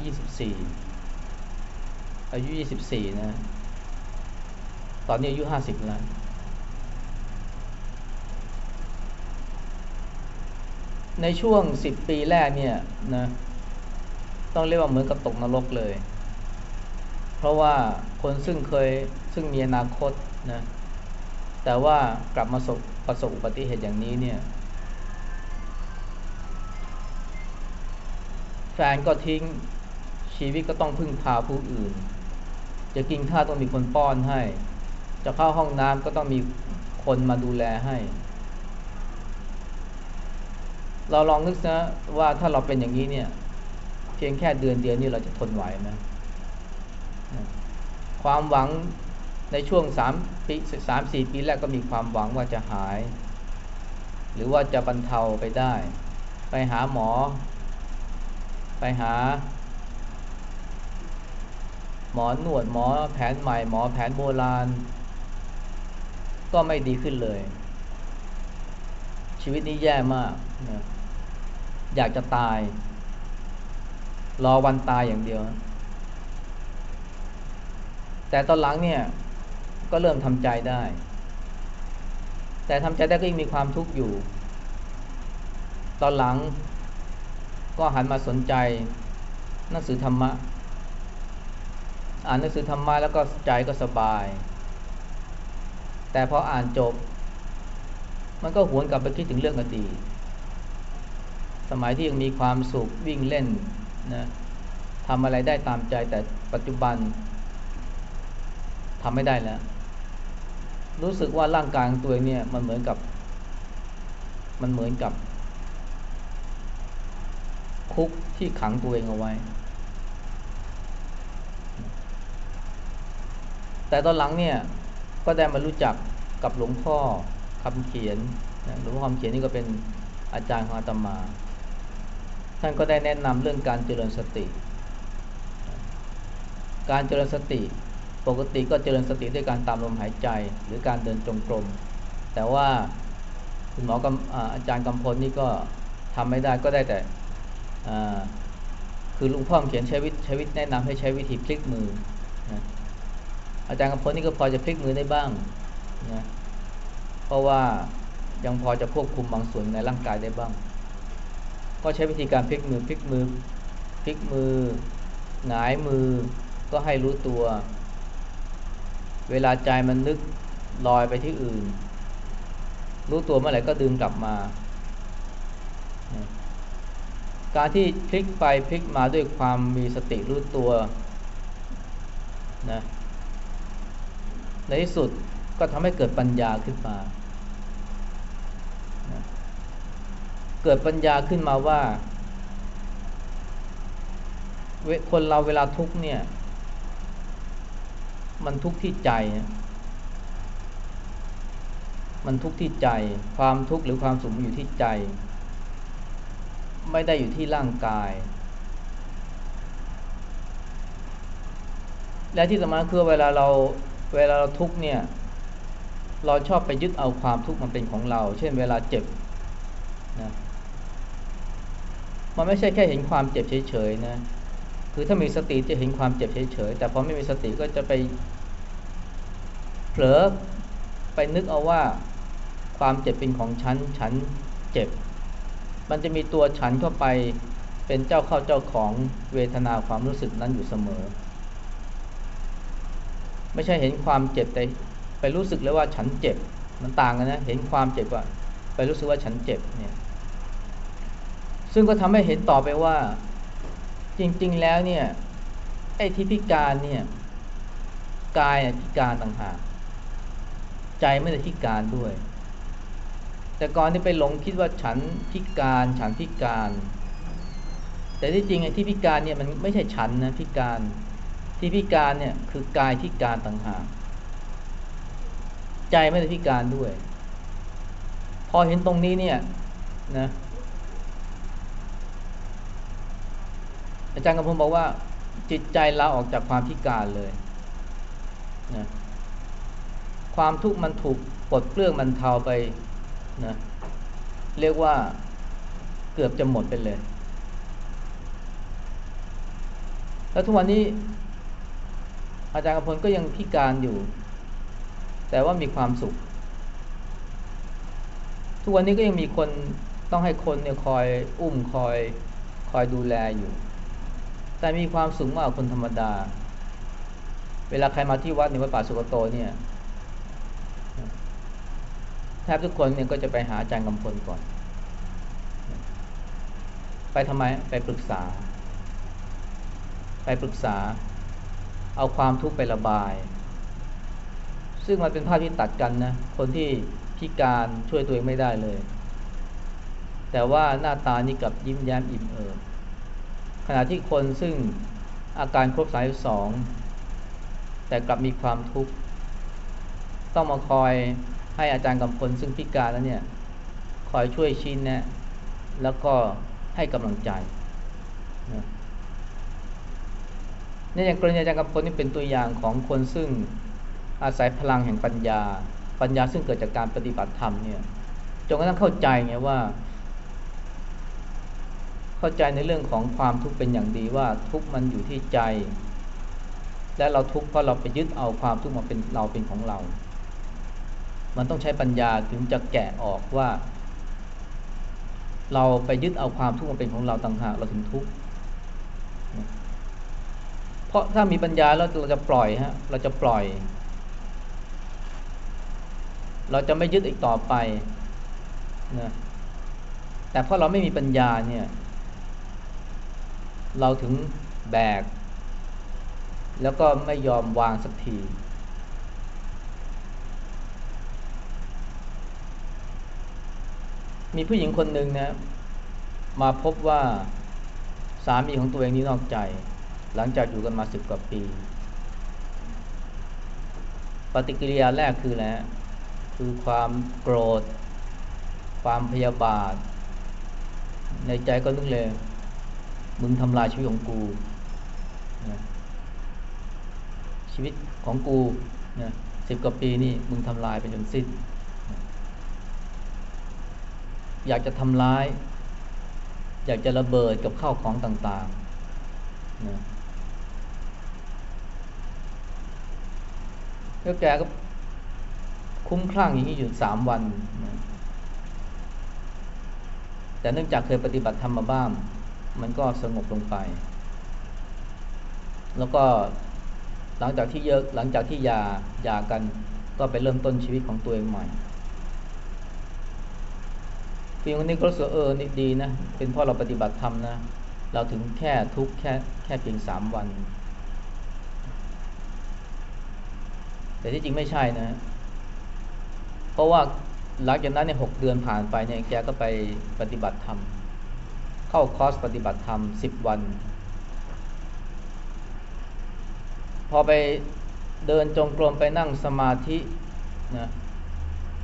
24 อายุ 24 นะ ตอนนี้อายุ 50 แล้ว ในช่วง 10 ปีแรกเนี่ยนะ ต้องเรียกว่าเหมือนกับตกนรกเลย เพราะว่าคนซึ่งเคยซึ่งมีอนาคตนะแต่ว่ากลับมาบประสบอุบัติเหตุอย่างนี้เนี่ย แฟนก็ทิ้งชีวิตก็ต้องพึ่งพาผู้อื่น จะกินข้าวต้องมีคนป้อนให้ จะเข้าห้องน้ำก็ต้องมีคนมาดูแลให้ เราลองนึกนะว่าถ้าเราเป็นอย่างนี้เนี่ย เพียงแค่เดือนเดียวนี่เราจะทนไหวไหมความหวังในช่วงสามปีสามสี่ปีแรกก็มีความหวังว่าจะหาย หรือว่าจะบรรเทาไปได้ ไปหาหมอ ไปหา หมอนวดหมอแผนใหม่ หมอแผนโบราณ ก็ไม่ดีขึ้นเลย ชีวิตนี้แย่มาก อยากจะตาย รอวันตายอย่างเดียว แต่ตอนหลังเนี่ย ก็เริ่มทำใจได้ แต่ทำใจได้ก็ยังมีความทุกข์อยู่ ตอนหลังก็หันมาสนใจหนังสือธรรมะ อ่านหนังสือธรรมะแล้วก็ใจก็สบาย แต่พออ่านจบ มันก็หวนกลับไปคิดถึงเรื่องอดีตสมัยที่ยังมีความสุขวิ่งเล่น นะทำอะไรได้ตามใจแต่ปัจจุบันทำไม่ได้แล้ว รู้สึกว่าร่างกายตัวเนี่ยมันเหมือนกับ มันเหมือนกับ คุกที่ขังตัวเองเอาไว้ แต่ตอนหลังเนี่ยก็ได้มารู้จักกับหลวงพ่อคำเขียนหลวงพ่อคำเขียนนี่ก็เป็นอาจารย์ของอาตมา ท่านก็ได้แนะนำเรื่องการเจริญสติ การเจริญสติ ปกติก็เจริญสติด้วยการตามลมหายใจหรือการเดินจงกรม แต่ว่าคุณหมอกอาจารย์กำพลนี่ก็ทำไม่ได้ก็ได้แต่คือลุงพ่อเขียนใช้วิใช้วิแนะนำให้ใช้วิธีพลิกมือนะอาจารย์กำพลนี่ก็พอจะพลิกมือได้บ้างนะเพราะว่ายังพอจะควบคุมบางส่วนในร่างกายได้บ้าง ก็ใช้วิธีการพลิกมือพลิกมือพลิกมือ หงายมือก็ให้รู้ตัว เวลาใจมันนึกลอยไปที่อื่น รู้ตัวเมื่อไหร่ก็ดึงกลับมา การที่พลิกไปพลิกมาด้วยความมีสติรู้ตัวนะในที่สุดก็ทำให้เกิดปัญญาขึ้นมา กิดปัญญาขึ้นมาว่า คนเราเวลาทุกเนี่ย มันทุกที่ใจ มันทุกที่ใจ ความทุกข์หรือความสุขอยู่ที่ใจ ไม่ได้อยู่ที่ร่างกาย และที่สำคัญคือเวลาเราเวลาเราทุกเนี่ย เราชอบไปยึดเอาความทุกข์มันเป็นของเรา เช่นเวลาเจ็บนะ มันไม่ใช่แค่เห็นความเจ็บเฉยๆนะ คือถ้ามีสติจะเห็นความเจ็บเฉยๆ แต่พอไม่มีสติก็จะไปเผลอไปนึกเอาว่าความเจ็บเป็นของฉัน ฉันเจ็บ มันจะมีตัวฉันเข้าไปเป็นเจ้าเข้าเจ้าของเวทนาความรู้สึกนั้นอยู่เสมอ ไม่ใช่เห็นความเจ็บแต่ไปรู้สึกเลยว่าฉันเจ็บ มันต่างกันนะ เห็นความเจ็บว่าไปรู้สึกว่าฉันเจ็บเนี่ย ซึ่งก็ทำให้เห็นต่อไปว่า จริง ๆ แล้วเนี่ยไอ้ที่พิการเนี่ยกายพิการต่างหากใจไม่ได้พิการด้วย แต่ก่อนที่ไปหลงคิดว่าฉันพิการฉันพิการ แต่ที่จริงไอ้ที่พิการเนี่ยมันไม่ใช่ฉันนะพิการที่พิการเนี่ยคือกายพิการต่างหากใจไม่ได้พิการด้วย พอเห็นตรงนี้เนี่ยนะ อาจารย์กำพงบอกว่าจิตใจลาออกจากความพิการเลยนะความทุกข์มันถูกปลดเปลื้องมันเทาไปนะเรียกว่าเกือบจะหมดไปเลย แล้วทุกวันนี้ อาจารย์กพลก็ยังพิการอยู่ แต่ว่ามีความสุข ทุกวันนี้ก็ยังมีคนต้องให้คนเนี่ยคอยอุ้มคอยคอยดูแลอยู่ แต่มีความสุขมากกว่าคนธรรมดา เวลาใครมาที่วัดในวัดป่าสุกโตเนี่ยแทบทุกคนเนี่ยก็จะไปหาอาจารย์กำพลก่อน ไปทำไมไปปรึกษา ไปปรึกษา เอาความทุกข์ไประบาย ซึ่งมันเป็นภาพที่ตัดกันนะ คนที่พิการช่วยตัวเองไม่ได้เลย แต่ว่าหน้าตานี่กับยิ้มแย้มอิ่มเอิบ ขณะที่คนซึ่งอาการครบสายสองแต่กลับมีความทุกข์ ต้องมาคอยให้อาจารย์กำพลซึ่งพิการแล้วเนี่ย คอยช่วยชี้แนะแล้วก็ให้กำลังใจนะนี่อย่างกรณีอาจารย์กำพลนี่เป็นตัวอย่างของคนซึ่งอาศัยพลังแห่งปัญญา ปัญญาซึ่งเกิดจากการปฏิบัติธรรมเนี่ยจนกระทั่งเข้าใจไงว่า เข้าใจในเรื่องของความทุกข์เป็นอย่างดีว่าทุกข์มันอยู่ที่ใจ และเราทุกข์เพราะเราไปยึดเอาความทุกข์มาเป็นเราเป็นของเรา มันต้องใช้ปัญญาถึงจะแกะออกว่า เราไปยึดเอาความทุกข์มาเป็นของเราต่างหากเราถึงทุกข์เพราะถ้ามีปัญญาแล้วเราจะปล่อยฮะเราจะปล่อย เราจะไม่ยึดอีกต่อไปนะแต่เพราะเราไม่มีปัญญาเนี่ย เราถึงแบก แล้วก็ไม่ยอมวางสักที มีผู้หญิงคนหนึ่งนะ มาพบว่าสามีของตัวเองนี้นอกใจ หลังจากอยู่กันมาสิบกว่าปี ปฏิกิริยาแรกคืออะไรคือความโกรธ ความพยาบาท ในใจก็นึกเลย มึงทำลายชีวิตของกูนะชีวิตของกูนะสิบกว่าปีนี่มึงทำลายไปจนสิ้นอยากจะทำร้าย อยากจะระเบิดกับข้าวของต่างๆนะแล้วแกก็คุ้มคลั่งอย่างนี้อยู่สามวันนะแต่เนื่องจากเคยปฏิบัติธรรมมาบ้าง มันก็สงบลงไป แล้วก็หลังจากที่เยอะหลังจากที่ยายากันก็ไปเริ่มต้นชีวิตของตัวเองใหม่ผู้หญิงคนนี้ก็รู้สึกเออนี่ดีนะ เป็นเพราะเราปฏิบัติธรรมนะ เราถึงแค่ทุกแค่แค่เพียงสามวัน แต่ที่จริงไม่ใช่นะ เพราะว่าหลังจากนั้นเนี่ยหกเดือนผ่านไปเนี่ยแกก็ไปปฏิบัติธรรม เข้าคอร์สปฏิบัติธรรมสิบวัน พอไปเดินจงกรมไปนั่งสมาธินะ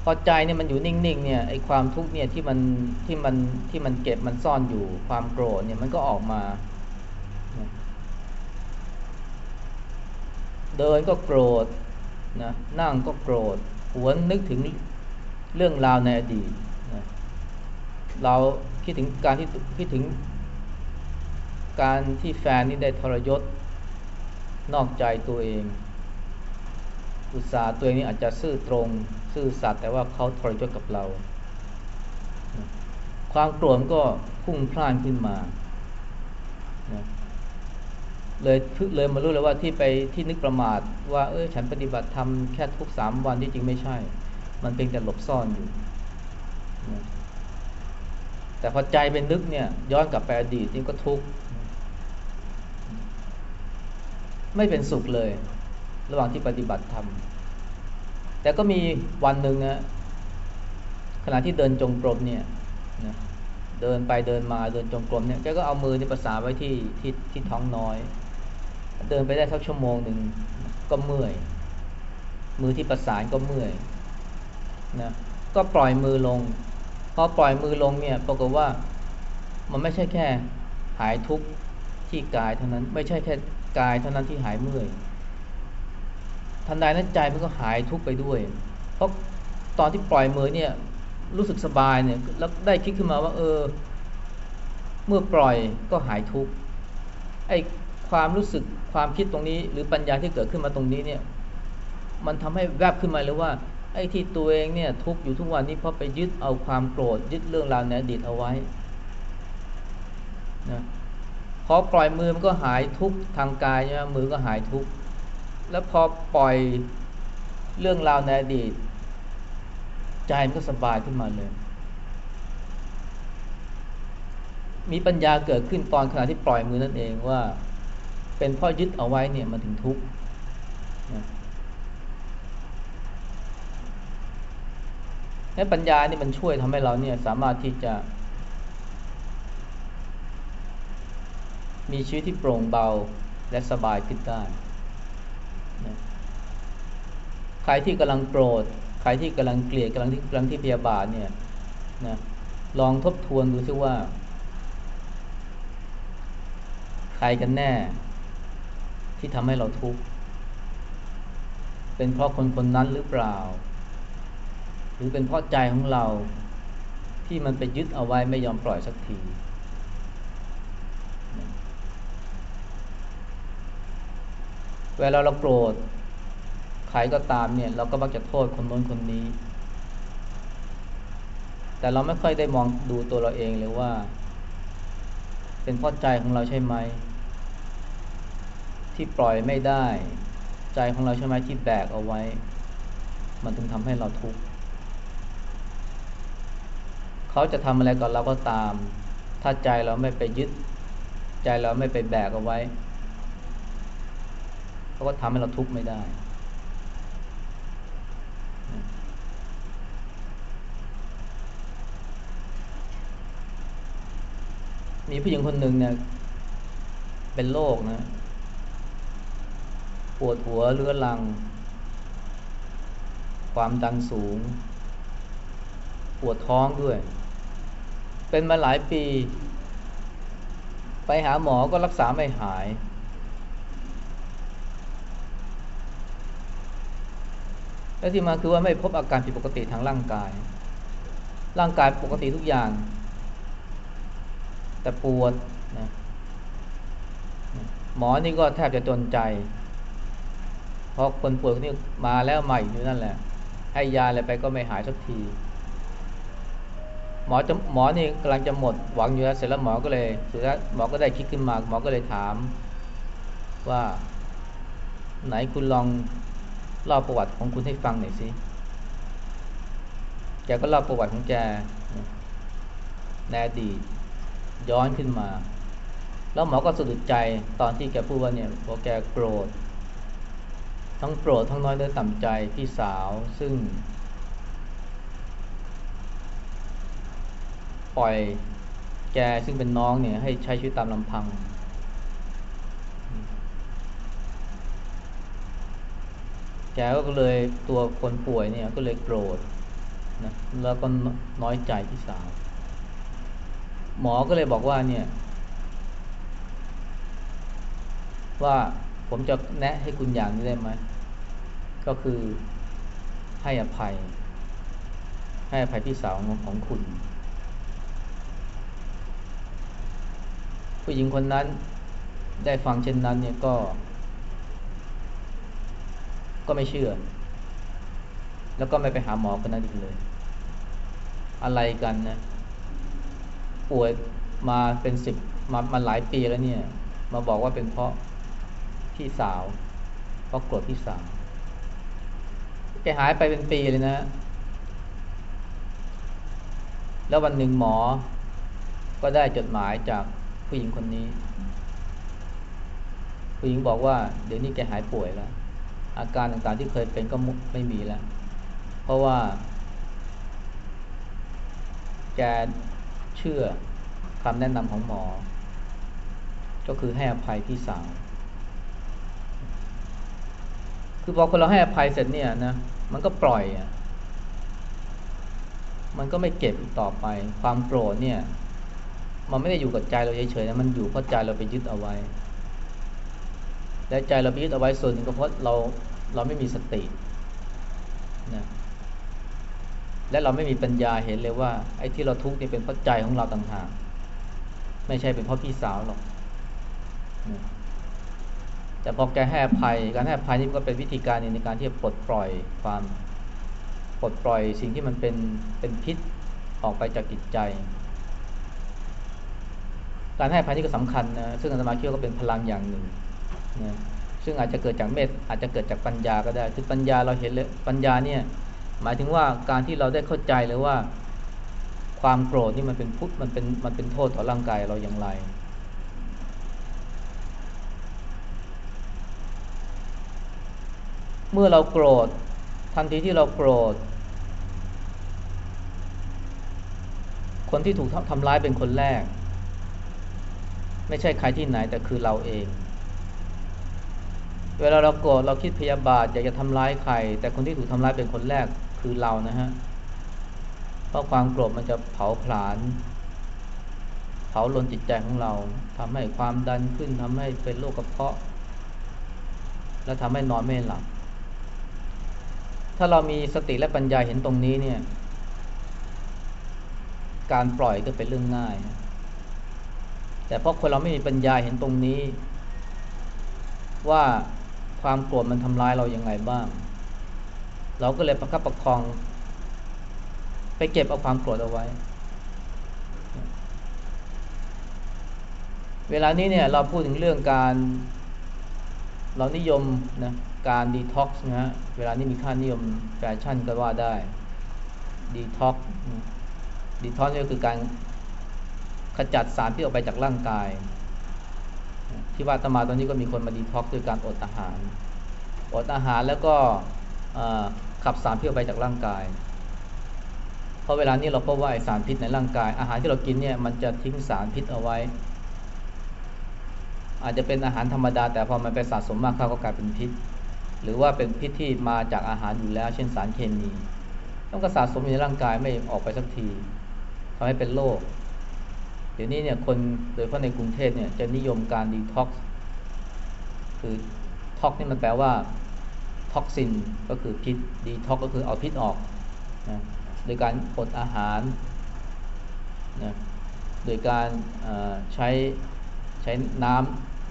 พอใจเนี่ยมันอยู่นิ่งๆเนี่ยไอความทุกข์เนี่ยที่มันที่มันที่มันเก็บมันซ่อนอยู่ความโกรธเนี่ยมันก็ออกมา เดินก็โกรธนะนั่งก็โกรธหวนนึกถึงเรื่องราวในอดีตนะเรา คิดถึงการที่คิดถึงการที่แฟนนี่ได้ทรยศนอกใจตัวเอง อุตสาห์ตัวเองนี่อาจจะซื่อตรง ซื่อสัตย์แต่ว่าเขาทรยศกับเรา ความโกรธก็พุ่งพล่านขึ้นมาเลยเลยมารู้เลยว่าที่ไปที่นึกประมาทว่าเออฉันปฏิบัติทำแค่ทุกสามวันที่จริงไม่ใช่ มันเป็นแต่หลบซ่อนอยู่ แต่พอใจเป็นนึกเนี่ย ย้อนกลับไปอดีตนี่ก็ทุกข์ไม่เป็นสุขเลย ระหว่างที่ปฏิบัติธรรมแต่ก็มีวันหนึ่งนะขณะที่เดินจงกรมเนี่ยนะเดินไปเดินมาเดินจงกรมเนี่ยแกก็เอามือที่ประสานไว้ที่ที่ที่ท้องน้อย เดินไปได้สักชั่วโมงหนึ่งก็เมื่อย มือที่ประสานก็เมื่อยนะก็ปล่อยมือลง พอปล่อยมือลงเนี่ยปรากฏว่ามันไม่ใช่แค่หายทุกข์ที่กายเท่านั้น ไม่ใช่แค่กายเท่านั้นที่หายเมื่อยทันใดนั้นใจมันก็หายทุกไปด้วย เพราะตอนที่ปล่อยมือเนี่ยรู้สึกสบายเนี่ยแล้วได้คิดขึ้นมาว่า เออ เมื่อปล่อยก็หายทุกไอความรู้สึกความคิดตรงนี้ หรือปัญญาที่เกิดขึ้นมาตรงนี้เนี่ย มันทำให้แวบขึ้นมาเลยว่า ไอ้ที่ตัวเองเนี่ยทุกอยู่ทุกวันนี้เพราะไปยึดเอาความโกรธยึดเรื่องราวในอดีตเอาไว้นะพอปล่อยมือมันก็หายทุกทางกายใช่ไหมมือก็หายทุกแล้วพอปล่อยเรื่องราวในอดีต ใจมันก็สบายขึ้นมาเลย มีปัญญาเกิดขึ้นตอนขณะที่ปล่อยมือนั่นเองว่า เป็นพ่อยึดเอาไว้เนี่ยมันถึงทุกข์ และปัญญานี่มันช่วยทำให้เราเนี่ยสามารถที่จะ มีชีวิตที่โปร่งเบาและสบายขึ้นได้นะใครที่กำลังโกรธ ใครที่กำลังเกลียดกำลังที่กำลังที่พยาบาทเนี่ยนะลองทบทวนดูซิว่า ใครกันแน่ ที่ทำให้เราทุกข์ เป็นเพราะคนคนนั้นหรือเปล่า หรือเป็นเพราะใจของเราที่มันไปยึดเอาไว้ไม่ยอมปล่อยสักที เวลาเราโกรธใครก็ตามเนี่ย เราก็มักจะโทษคนโน้นคนนี้ แต่เราไม่ค่อยได้มองดูตัวเราเองเลยว่า เป็นเพราะใจของเราใช่ไหม ที่ปล่อยไม่ได้ ใจของเราใช่ไหมที่แบกเอาไว้ มันถึงทำให้เราทุกข์ เขาจะทำอะไรกับเราก็ตาม ถ้าใจเราไม่ไปยึด ใจเราไม่ไปแบกเอาไว้เขาก็ทำให้เราทุกข์ไม่ได้ มีผู้หญิงคนหนึ่งเนี่ย เป็นโรคนะ ปวดหัวเรื้อรัง ความดันสูง ปวดท้องด้วย เป็นมาหลายปี ไปหาหมอก็รักษาไม่หาย แล้วที่มาคือว่าไม่พบอาการผิดปกติทางร่างกาย ร่างกายปกติทุกอย่าง แต่ปวดนะหมอนี่ก็แทบจะจนใจ เพราะคนป่วยนี่มาแล้วใหม่อยู่นั่นแหละ ให้ยาอะไรไปก็ไม่หายสักที หมอจะหมอนี่กำลังจะหมดหวังอยู่แล้วเสร็จแล้วหมอก็เลยสุดท้ายหมอก็ได้คิดขึ้นมาหมอก็เลยถามว่าไหนคุณลองเล่าประวัติของคุณให้ฟังหน่อยสิ แกก็เล่าประวัติของแกในอดีตย้อนขึ้นมา แล้วหมอก็สะดุดใจตอนที่แกพูดว่าเนี่ยพอแกโกรธ ทั้งโกรธทั้งน้อยเนื้อต่ำใจพี่สาวซึ่ง ปล่อยแกซึ่งเป็นน้องเนี่ย ให้ใช้ชีวิตตามลำพัง แกก็เลยตัวคนป่วยเนี่ยก็เลยโกรธนะแล้วก็น้อยใจพี่สาว หมอก็เลยบอกว่าเนี่ย ว่าผมจะแนะให้คุณอย่างนี้ได้ไหมก็คือให้อภัย ให้อภัยพี่สาวของคุณ ผู้หญิงคนนั้นได้ฟังเช่นนั้นเนี่ยก็ ก็ไม่เชื่อ แล้วก็ไม่ไปหาหมอคนนั้นอีกเลย อะไรกันนะป่วยมาเป็นสิบมามาหลายปีแล้วเนี่ย มาบอกว่าเป็นเพราะพี่สาว เพราะโกรธพี่สาวแกหายไปเป็นปีเลยนะ แล้ววันหนึ่งหมอ ก็ได้จดหมายจาก ผู้หญิงคนนี้ ผู้หญิงบอกว่า เดี๋ยวนี้แกหายป่วยแล้ว อาการต่างๆที่เคยเป็นก็ไม่มีแล้ว เพราะว่า แกเชื่อคำแนะนำของหมอ ก็คือให้อภัยพี่สาวคือพอคนเราให้อภัยเสร็จเนี่ยนะมันก็ปล่อยอะมันก็ไม่เก็บอีกต่อไป ความโกรธเนี่ย มันไม่ได้อยู่กับใจเราเฉยๆนะมันอยู่เพราะใจเราไปยึดเอาไว้ และใจเราไปยึดเอาไว้ส่วนหนึ่งก็เพราะเราเราไม่มีสตินะและเราไม่มีปัญญาเห็นเลยว่าไอ้ที่เราทุกข์นี่เป็นเพราะใจของเราต่างหากไม่ใช่เป็นเพราะพี่สาวหรอกนะแต่พอแกให้อภัยการให้อภัยนี่ก็เป็นวิธีการในการที่จะปลดปล่อยความปลดปล่อยสิ่งที่มันเป็นเป็นพิษออกไปจากจิตใจ การให้อภัยนี่ก็สำคัญนะซึ่งอาตมาคิดว่าก็เป็นพลังอย่างหนึ่งนะซึ่งอาจจะเกิดจากเมตอาจจะเกิดจากปัญญาก็ได้คือปัญญาเราเห็นเลยปัญญาเนี่ยหมายถึงว่าการที่เราได้เข้าใจเลยว่า ความโกรธนี่มันเป็นพุทธมันเป็นมันเป็นโทษต่อร่างกายเราอย่างไร เมื่อเราโกรธทันทีที่เราโกรธ คนที่ถูกทำร้ายเป็นคนแรก ไม่ใช่ใครที่ไหนแต่คือเราเอง เวลาเราโกรธเราคิดพยาบาทอยากจะทำร้ายใคร แต่คนที่ถูกทำร้ายเป็นคนแรกคือเรานะฮะเพราะความโกรธมันจะเผาผลาญเผาลนจิตใจของเราทำให้ความดันขึ้นทำให้เป็นโรคกระเพาะ และทำให้นอนไม่หลับ ถ้าเรามีสติและปัญญาเห็นตรงนี้เนี่ย การปล่อยก็เป็นเรื่องง่าย แต่เพราะคนเราไม่มีปัญญาเห็นตรงนี้ ว่าความโกรธมันทำร้ายเราอย่างไงบ้าง เราก็เลยประคับประคอง ไปเก็บเอาความโกรธเอาไว้ เวลานี้เนี่ยเราพูดถึงเรื่องการ เรานิยมนะการดีท็อกซ์นะฮะเวลานี้มีค่านิยมแฟชั่นก็ว่าได้ดีท็อกซ์ดีท็อกซ์ก็คือการ ขจัดสารพิษออกไปจากร่างกาย ที่วัดอาตมาตอนนี้ก็มีคนมาดีท็อกซ์ด้วยการอดอาหาร อดอาหารแล้วก็ขับสารพิษออกไปจากร่างกาย เพราะเวลานี้เราพบว่าสารพิษในร่างกาย อาหารที่เรากินเนี่ยมันจะทิ้งสารพิษเอาไว้ อาจจะเป็นอาหารธรรมดา แต่พอมันไปสะสมมากเข้าก็กลายเป็นพิษ หรือว่าเป็นพิษที่มาจากอาหารอยู่แล้ว เช่นสารเคมีต้องกระสะสมอยู่ในร่างกายไม่ออกไปสักทีทำให้เป็นโรค เดี๋ยวนี้เนี่ยคนโดยเฉพาะในกรุงเทพเนี่ยจะนิยมการดีท็อกซ์คือ tox นี่มันแปลว่า toxin ก็คือพิษดีท็อกซ์ก็คือเอาพิษออกนะโดยการอดอาหารนะโดยการใช้ใช้น้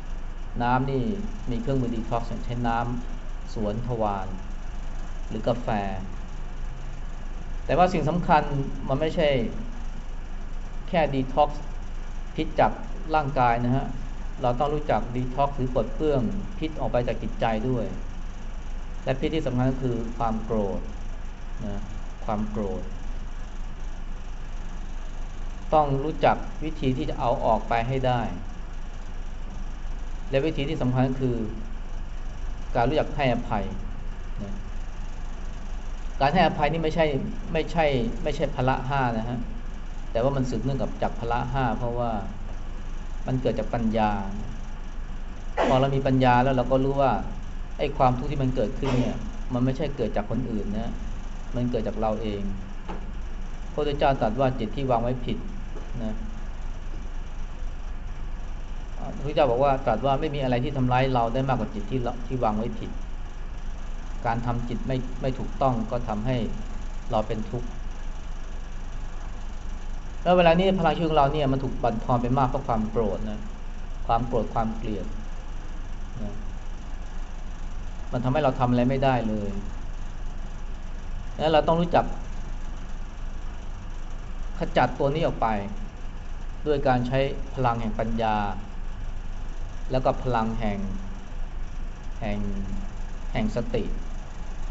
ำน้ำนี่มีเครื่องมือดีท็อกซ์ใช้น้ำสวนทวารหรือกาแฟ แต่ว่าสิ่งสำคัญมันไม่ใช่แค่ดีท็อกซ์ พิษจากร่างกายนะฮะ เราต้องรู้จักดีท็อกซ์หรือปลดเปลื้องพิษออกไปจากจิตใจด้วย และพิษที่สำคัญก็คือความโกรธนะความโกรธ ต้องรู้จักวิธีที่จะเอาออกไปให้ได้ และวิธีที่สำคัญคือ การรู้จักให้อภัยนะการให้อภัยนี่ไม่ใช่ไม่ใช่ไม่ใช่พละห้านะฮะ แต่ว่ามันสืบเนื่องกับจากพละห้าเพราะว่ามันเกิดจากปัญญา พอเรามีปัญญาแล้วเราก็รู้ว่าไอ้ความทุกข์ที่มันเกิดขึ้นเนี่ย มันไม่ใช่เกิดจากคนอื่นนะ มันเกิดจากเราเอง พระพุทธเจ้าตรัสว่าจิตที่วางไว้ผิดนะพระพุทธเจ้าบอกว่าตรัสว่าไม่มีอะไรที่ทำร้ายเราได้มากกว่าจิตที่ที่วางไว้ผิด การทำจิตไม่ไม่ถูกต้องก็ทำให้เราเป็นทุกข์ แล้วเวลานี้พลังชีวิตของเราเนี่ยมันถูกบั่นทอนไปมากเพราะความโกรธนะความโกรธความเกลียดนะมันทำให้เราทำอะไรไม่ได้เลยแล้วเราต้องรู้จักขจัดตัวนี้ออกไป ด้วยการใช้พลังแห่งปัญญา แล้วก็พลังแห่งแห่งแห่งสติ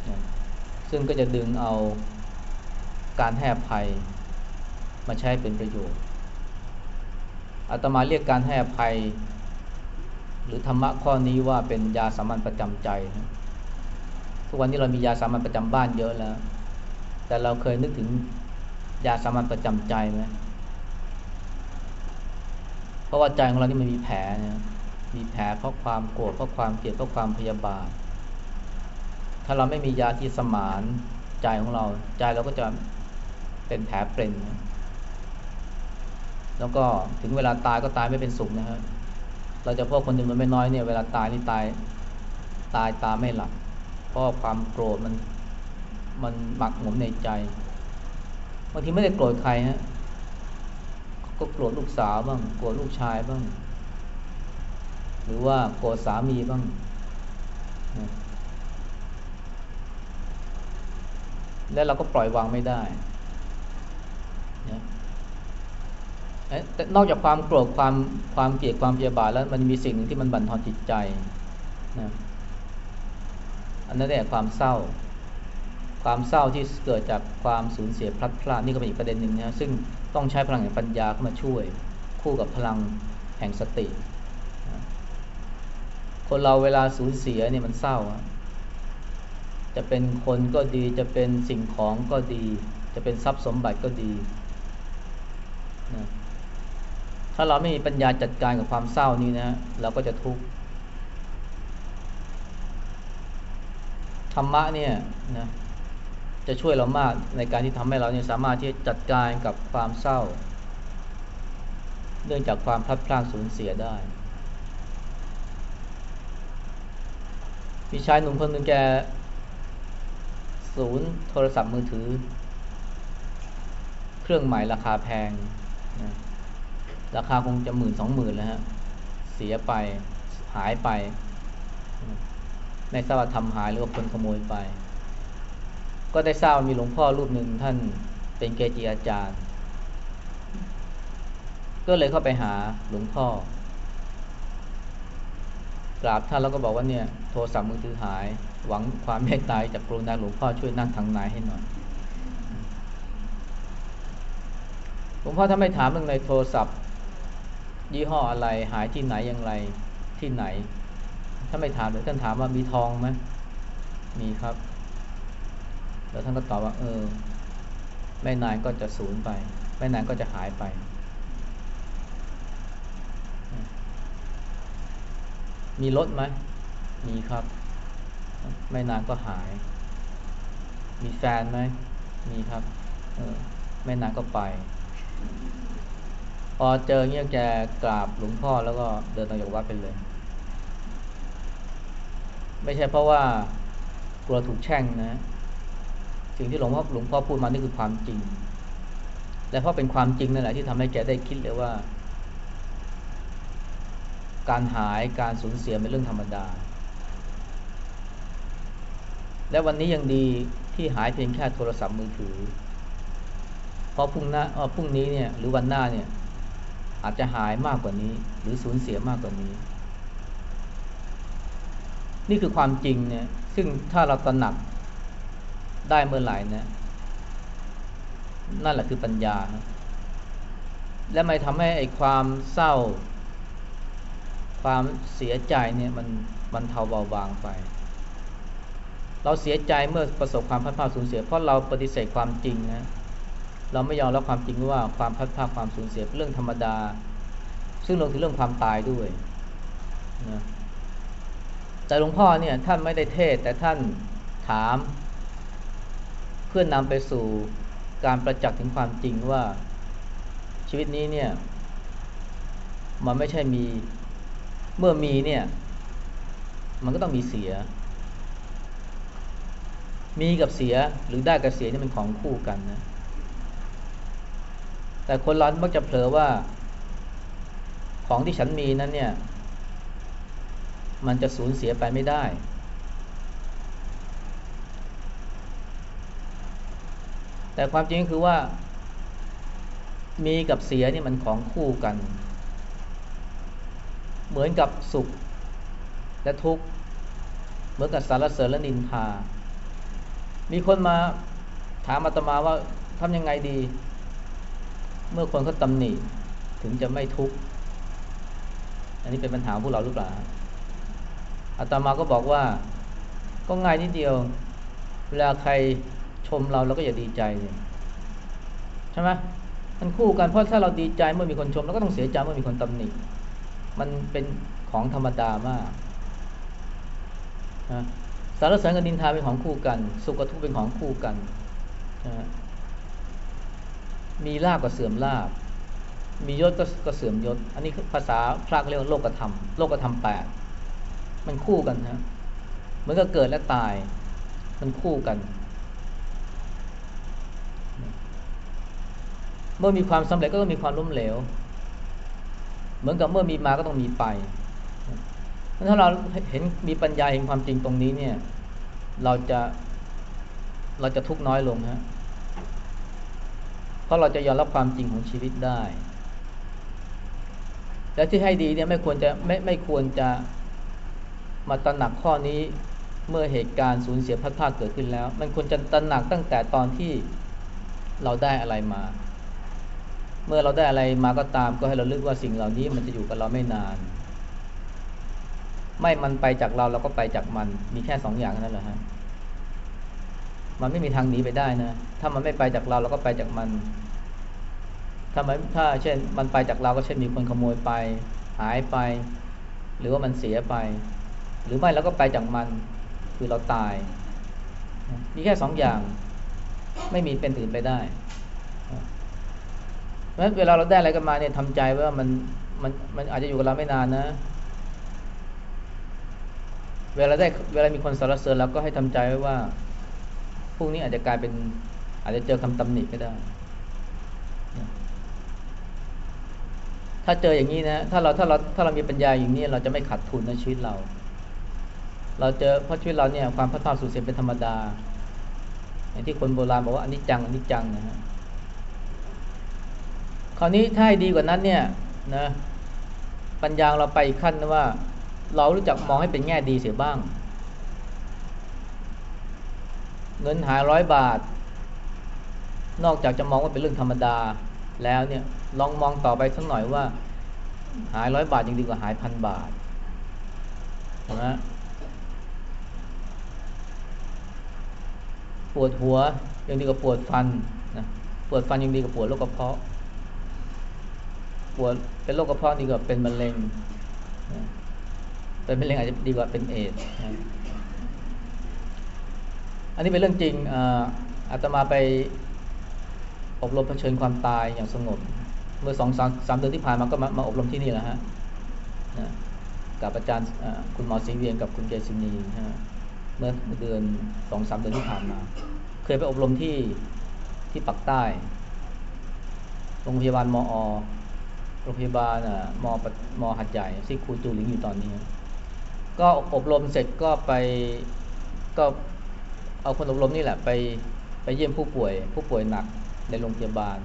นะซึ่งก็จะดึงเอาการแห่ภัย มาใช้เป็นประโยชน์อาตมาเรียกการให้อภัย หรือธรรมะข้อนี้ว่าเป็นยาสามัญประจำใจทุกวันนี้เรามียาสามัญประจำบ้านเยอะแล้ว แต่เราเคยนึกถึงยาสามัญประจำใจไหมเพราะว่าใจของเรานี่มันมีแผลนะมีแผลเพราะความโกรธเพราะความเกลียดเพราะความพยาบาท ถ้าเราไม่มียาที่สมานใจของเรา ใจเราก็จะเป็นแผลเป็นนะ แล้วก็ถึงเวลาตายก็ตายไม่เป็นสุขนะฮะเราจะพบคนจำนวนไม่น้อยเนี่ยเวลาตายนี่ตายตายตาไม่หลับเพราะความโกรธมันมันหมักหมมในใจบางทีไม่ได้โกรธใครฮะก็โกรธลูกสาวบ้างโกรธลูกชายบ้าง หรือว่าโกรธสามีบ้างแล้วเราก็ปล่อยวางไม่ได้แต่ นอกจากความโกรธความความเกลียดความพยาบาทแล้วมันมีสิ่งหนึ่งที่มันบั่นทอนจิตใจนะอันนั้นแหละความเศร้า ความเศร้าที่เกิดจากความสูญเสียพลัดพรากนี่ก็เป็นอีกประเด็นหนึ่งนะซึ่งต้องใช้พลังแห่งปัญญาเข้ามาช่วย คู่กับพลังแห่งสติ คนเราเวลาสูญเสียเนี่ยมันเศร้า จะเป็นคนก็ดีจะเป็นสิ่งของก็ดี จะเป็นทรัพย์สมบัติก็ดีนะ ถ้าเราไม่มีปัญญาจัดการกับความเศร้านี้นะ เราก็จะทุกข์ธรรมะเนี่ยนะจะช่วยเรามากในการที่ทำให้เราเนี่ยสามารถที่จะจัดการกับความเศร้า เนื่องจากความพลัดพรากสูญเสียได้มีชายหนุ่มคนหนึ่งแกศูนย์โทรศัพท์มือถือ เครื่องใหม่ราคาแพงนะ ราคาคงจะหมื่นสองหมื่นแล้วฮะเสียไปหายไป ไม่ทราบว่าทำหายหรือว่าคนขโมยไป ก็ได้ทราบมีหลวงพ่อรูปหนึ่งท่านเป็นเกจิอาจารย์ ก็เลยเข้าไปหาหลวงพ่อกราบท่านแล้วก็บอกว่าเนี่ยโทรศัพท์มือถือหาย หวังความเมตตาจากกรุณาหลวงพ่อช่วยนั่งทางนายให้หน่อยหลวงพ่อถ้าไม่ถามเรื่องในโทรศัพท์ ยี่ห้ออะไรหายที่ไหนอย่างไรที่ไหน ถ้าไม่ถามเดี๋ยท่านถามว่ามีทองไหมมีครับ แล้วท่านก็ตอบว่า เออ ไม่นานก็จะสูญไป ไม่นานก็จะหายไป มีรถไหมมีครับ ไม่นานก็หาย มีแฟนไหมมีครับ เออ ไม่นานก็ไป พอเจอเงี้ยแกกราบหลวงพ่อแล้วก็เดินออกจากวัดไปเลย ไม่ใช่เพราะว่ากลัวถูกแช่งนะ สิ่งที่หลวงพ่อหลวงพ่อพูดมานี่คือความจริง และเพราะเป็นความจริงนั่นแหละที่ทำให้แกได้คิดเลยว่า การหายการสูญเสียเป็นเรื่องธรรมดา และวันนี้ยังดีที่หายเพียงแค่โทรศัพท์มือถือ เพราะพรุ่งหน้าพรุ่งนี้เนี่ยหรือวันหน้าเนี่ย อาจจะหายมากกว่านี้ หรือสูญเสียมากกว่านี้ นี่คือความจริงเนี่ยซึ่งถ้าเราตระหนักได้เมื่อไหร่นะนั่นแหละคือปัญญา และไม่ทำให้ไอ้ความเศร้า ความเสียใจเนี่ยมันมันเทาเบาบางไป เราเสียใจเมื่อประสบความพัดพาสูญเสีย เพราะเราปฏิเสธความจริงนะ เราไม่ยอมรับความจริงว่าความพัดพาความสูญเสียเป็นเรื่องธรรมดา ซึ่งลงถึงเรื่องความตายด้วยนะแต่หลวงพ่อเนี่ยท่านไม่ได้เทศแต่ท่านถาม เพื่อนนำไปสู่การประจักษ์ถึงความจริงว่าชีวิตนี้เนี่ย มันไม่ใช่มีเมื่อมีเนี่ย มันก็ต้องมีเสีย มีกับเสียหรือได้กับเสียนี่เป็นของคู่กันนะ แต่คนเรามักจะเผลอว่า ของที่ฉันมีนั้นเนี่ย มันจะสูญเสียไปไม่ได้ แต่ความจริงคือว่า มีกับเสียนี่มันของคู่กัน เหมือนกับสุขและทุกข์เหมือนกับสารเสริญและนินทา มีคนมาถามอาตมาว่าทำยังไงดี เมื่อคนเขาตำหนิถึงจะไม่ทุกข์ อันนี้เป็นปัญหาพวกเราหรือเปล่าอาตมาก็บอกว่า ก็ง่ายนิดเดียว เวลาใครชมเราเราก็อย่าดีใจเลยใช่ไหมมันคู่กันเพราะถ้าเราดีใจเมื่อมีคนชมเราก็ต้องเสียใจเมื่อมีคนตำหนิ มันเป็นของธรรมดามากสารเสริญกับนินทาเป็นของคู่กัน สุขกับทุกข์เป็นของคู่กันนะ มีลาบกับเสื่อมลาบ มียศก็ก็เสื่อมยศ อันนี้ภาษาพระเรียกว่าโลกธรรม โลกธรรมแปดมันคู่กันนะเหมือนกับเกิดและตาย มันคู่กัน เมื่อมีความสำเร็จก็ต้องมีความล้มเหลว เหมือนกับเมื่อมีมาก็ต้องมีไปถ้าเราเห็นมีปัญญาเห็นความจริงตรงนี้เนี่ย เราจะเราจะทุกข์น้อยลงฮะ ราะเราจะยอมรับความจริงของชีวิตได้ และที่ให้ดีเนี่ยไม่ควรจะไม่ไม่ควรจะมาตระหนักข้อนี้เมื่อเหตุการณ์สูญเสียพัดพาเกิดขึ้นแล้ว มันควรจะตระหนักตั้งแต่ตอนที่เราได้อะไรมา เมื่อเราได้อะไรมาก็ตามก็ให้เราลึกว่าสิ่งเหล่านี้มันจะอยู่กับเราไม่นาน ไม่มันไปจากเราเราก็ไปจากมันมีแค่สองอย่างนั่นแหละฮะ มันไม่มีทางหนีไปได้นะ ถ้ามันไม่ไปจากเราเราก็ไปจากมัน ถ้ามันถ้าเช่นมันไปจากเราก็เช่นมีคนขโมยไป หายไป หรือว่ามันเสียไป หรือไม่เราก็ไปจากมัน คือเราตาย มีแค่สองอย่าง ไม่มีเป็นอื่นไปได้ เพราะฉะนั้นเวลาเราได้อะไรกันมาเนี่ยทำใจว่ามันมันมันอาจจะอยู่กับเราไม่นานนะ เวลาได้เวลามีคนสรรเสริญเราก็ให้ทำใจไว้ว่า พรุ่งนี้อาจจะกลายเป็น อาจจะเจอคำตำหนิก็ได้ ถ้าเจออย่างนี้นะ ถ้าเราถ้าเราถ้าเรามีปัญญาอย่างนี้เราจะไม่ขาดทุนในชีวิตเรา เราเจอเพราะชีวิตเราเนี่ยความพัฒนาสูญเสียเป็นธรรมดาอย่างที่คนโบราณบอกว่าอันนี้จังอันนี้จังนะฮะคราวนี้ถ้าให้ดีกว่านั้นเนี่ยนะปัญญาเราไปอีกขั้นว่า เรารู้จักมองให้เป็นแง่ดีเสียบ้าง เงินหายร้อยบาท นอกจากจะมองว่าเป็นเรื่องธรรมดา แล้วเนี่ยลองมองต่อไปสักหน่อยว่า หายร้อยบาทยังดีกว่าหายพันบาทใช่ไหมปวดหัวยังดีกว่าปวดฟันนะปวดฟันยังดีกว่าปวดโรคกระเพาะปวดเป็นโรคกระเพาะดีกว่าเป็นมะเร็งเป็นมะเร็งอาจจะดีกว่าเป็นเอด อันนี้เป็นเรื่องจริงอาตมาไปอบรมเผชิญความตายอย่างสงบ เมื่อสองสามสามเดือนที่ผ่านมาก็มามาอบรมที่นี่แหละฮะนะกับอาจารย์คุณหมอสิงเวียงกับคุณเกษินีฮะเมื่อเดือนสองสามเดือนที่ผ่านมา เคยไปอบรมที่ที่ปักใต้ โรงพยาบาลมอ โรงพยาบาลมอมอหัดใหญ่ที่ครูจูหลิงอยู่ตอนนี้ ก็อบรมเสร็จก็ไปก็ เอาคนอบรมนี่แหละไปไปเยี่ยมผู้ป่วย ผู้ป่วยหนักในโรงพยาบาล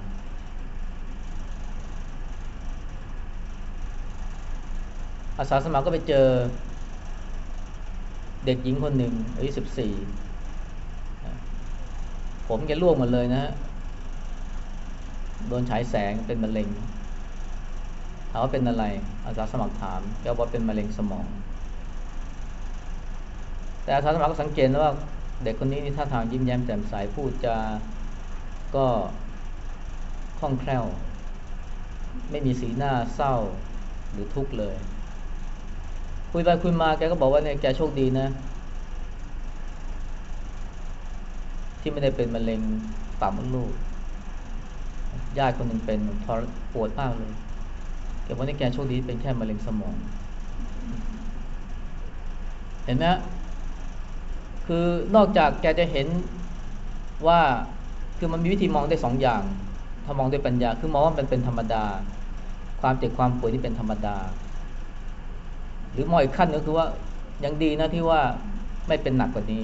อาสาสมัครก็ไปเจอเด็กหญิงคนหนึ่งอายุสิบสี่ผมแกล่วงหมดเลยนะฮะโดนฉายแสงเป็นมะเร็ง ถามว่าเป็นอะไร อาสาสมัครถามแกบอกเป็นมะเร็งสมอง แต่อาสาสมัครก็สังเกตว่า เด็กคนนี้นี่ท่าทางยิ้มแย้มแจ่มใสพูดจาก็คล่องแคล่ว ไม่มีสีหน้าเศร้าหรือทุกข์เลย คุยไปคุยมาแกก็บอกว่าเนี่ยแกโชคดีนะ ที่ไม่ได้เป็นมะเร็งปากมดลูกญาติคนหนึ่งเป็นทรปวดมากเลยแกว่านี่แกโชคดีเป็นแค่มะเร็งสมอง เห็นไหม คือนอกจากแกจะเห็นว่าคือมันมีวิธีมองได้สองอย่าง ถ้ามองด้วยปัญญา คือมองว่ามันเป็นธรรมดา ความเจ็บความป่วยนี่เป็นธรรมดา หรือมองอีกขั้นก็คือว่ายังดีนะที่ว่าไม่เป็นหนักกว่านี้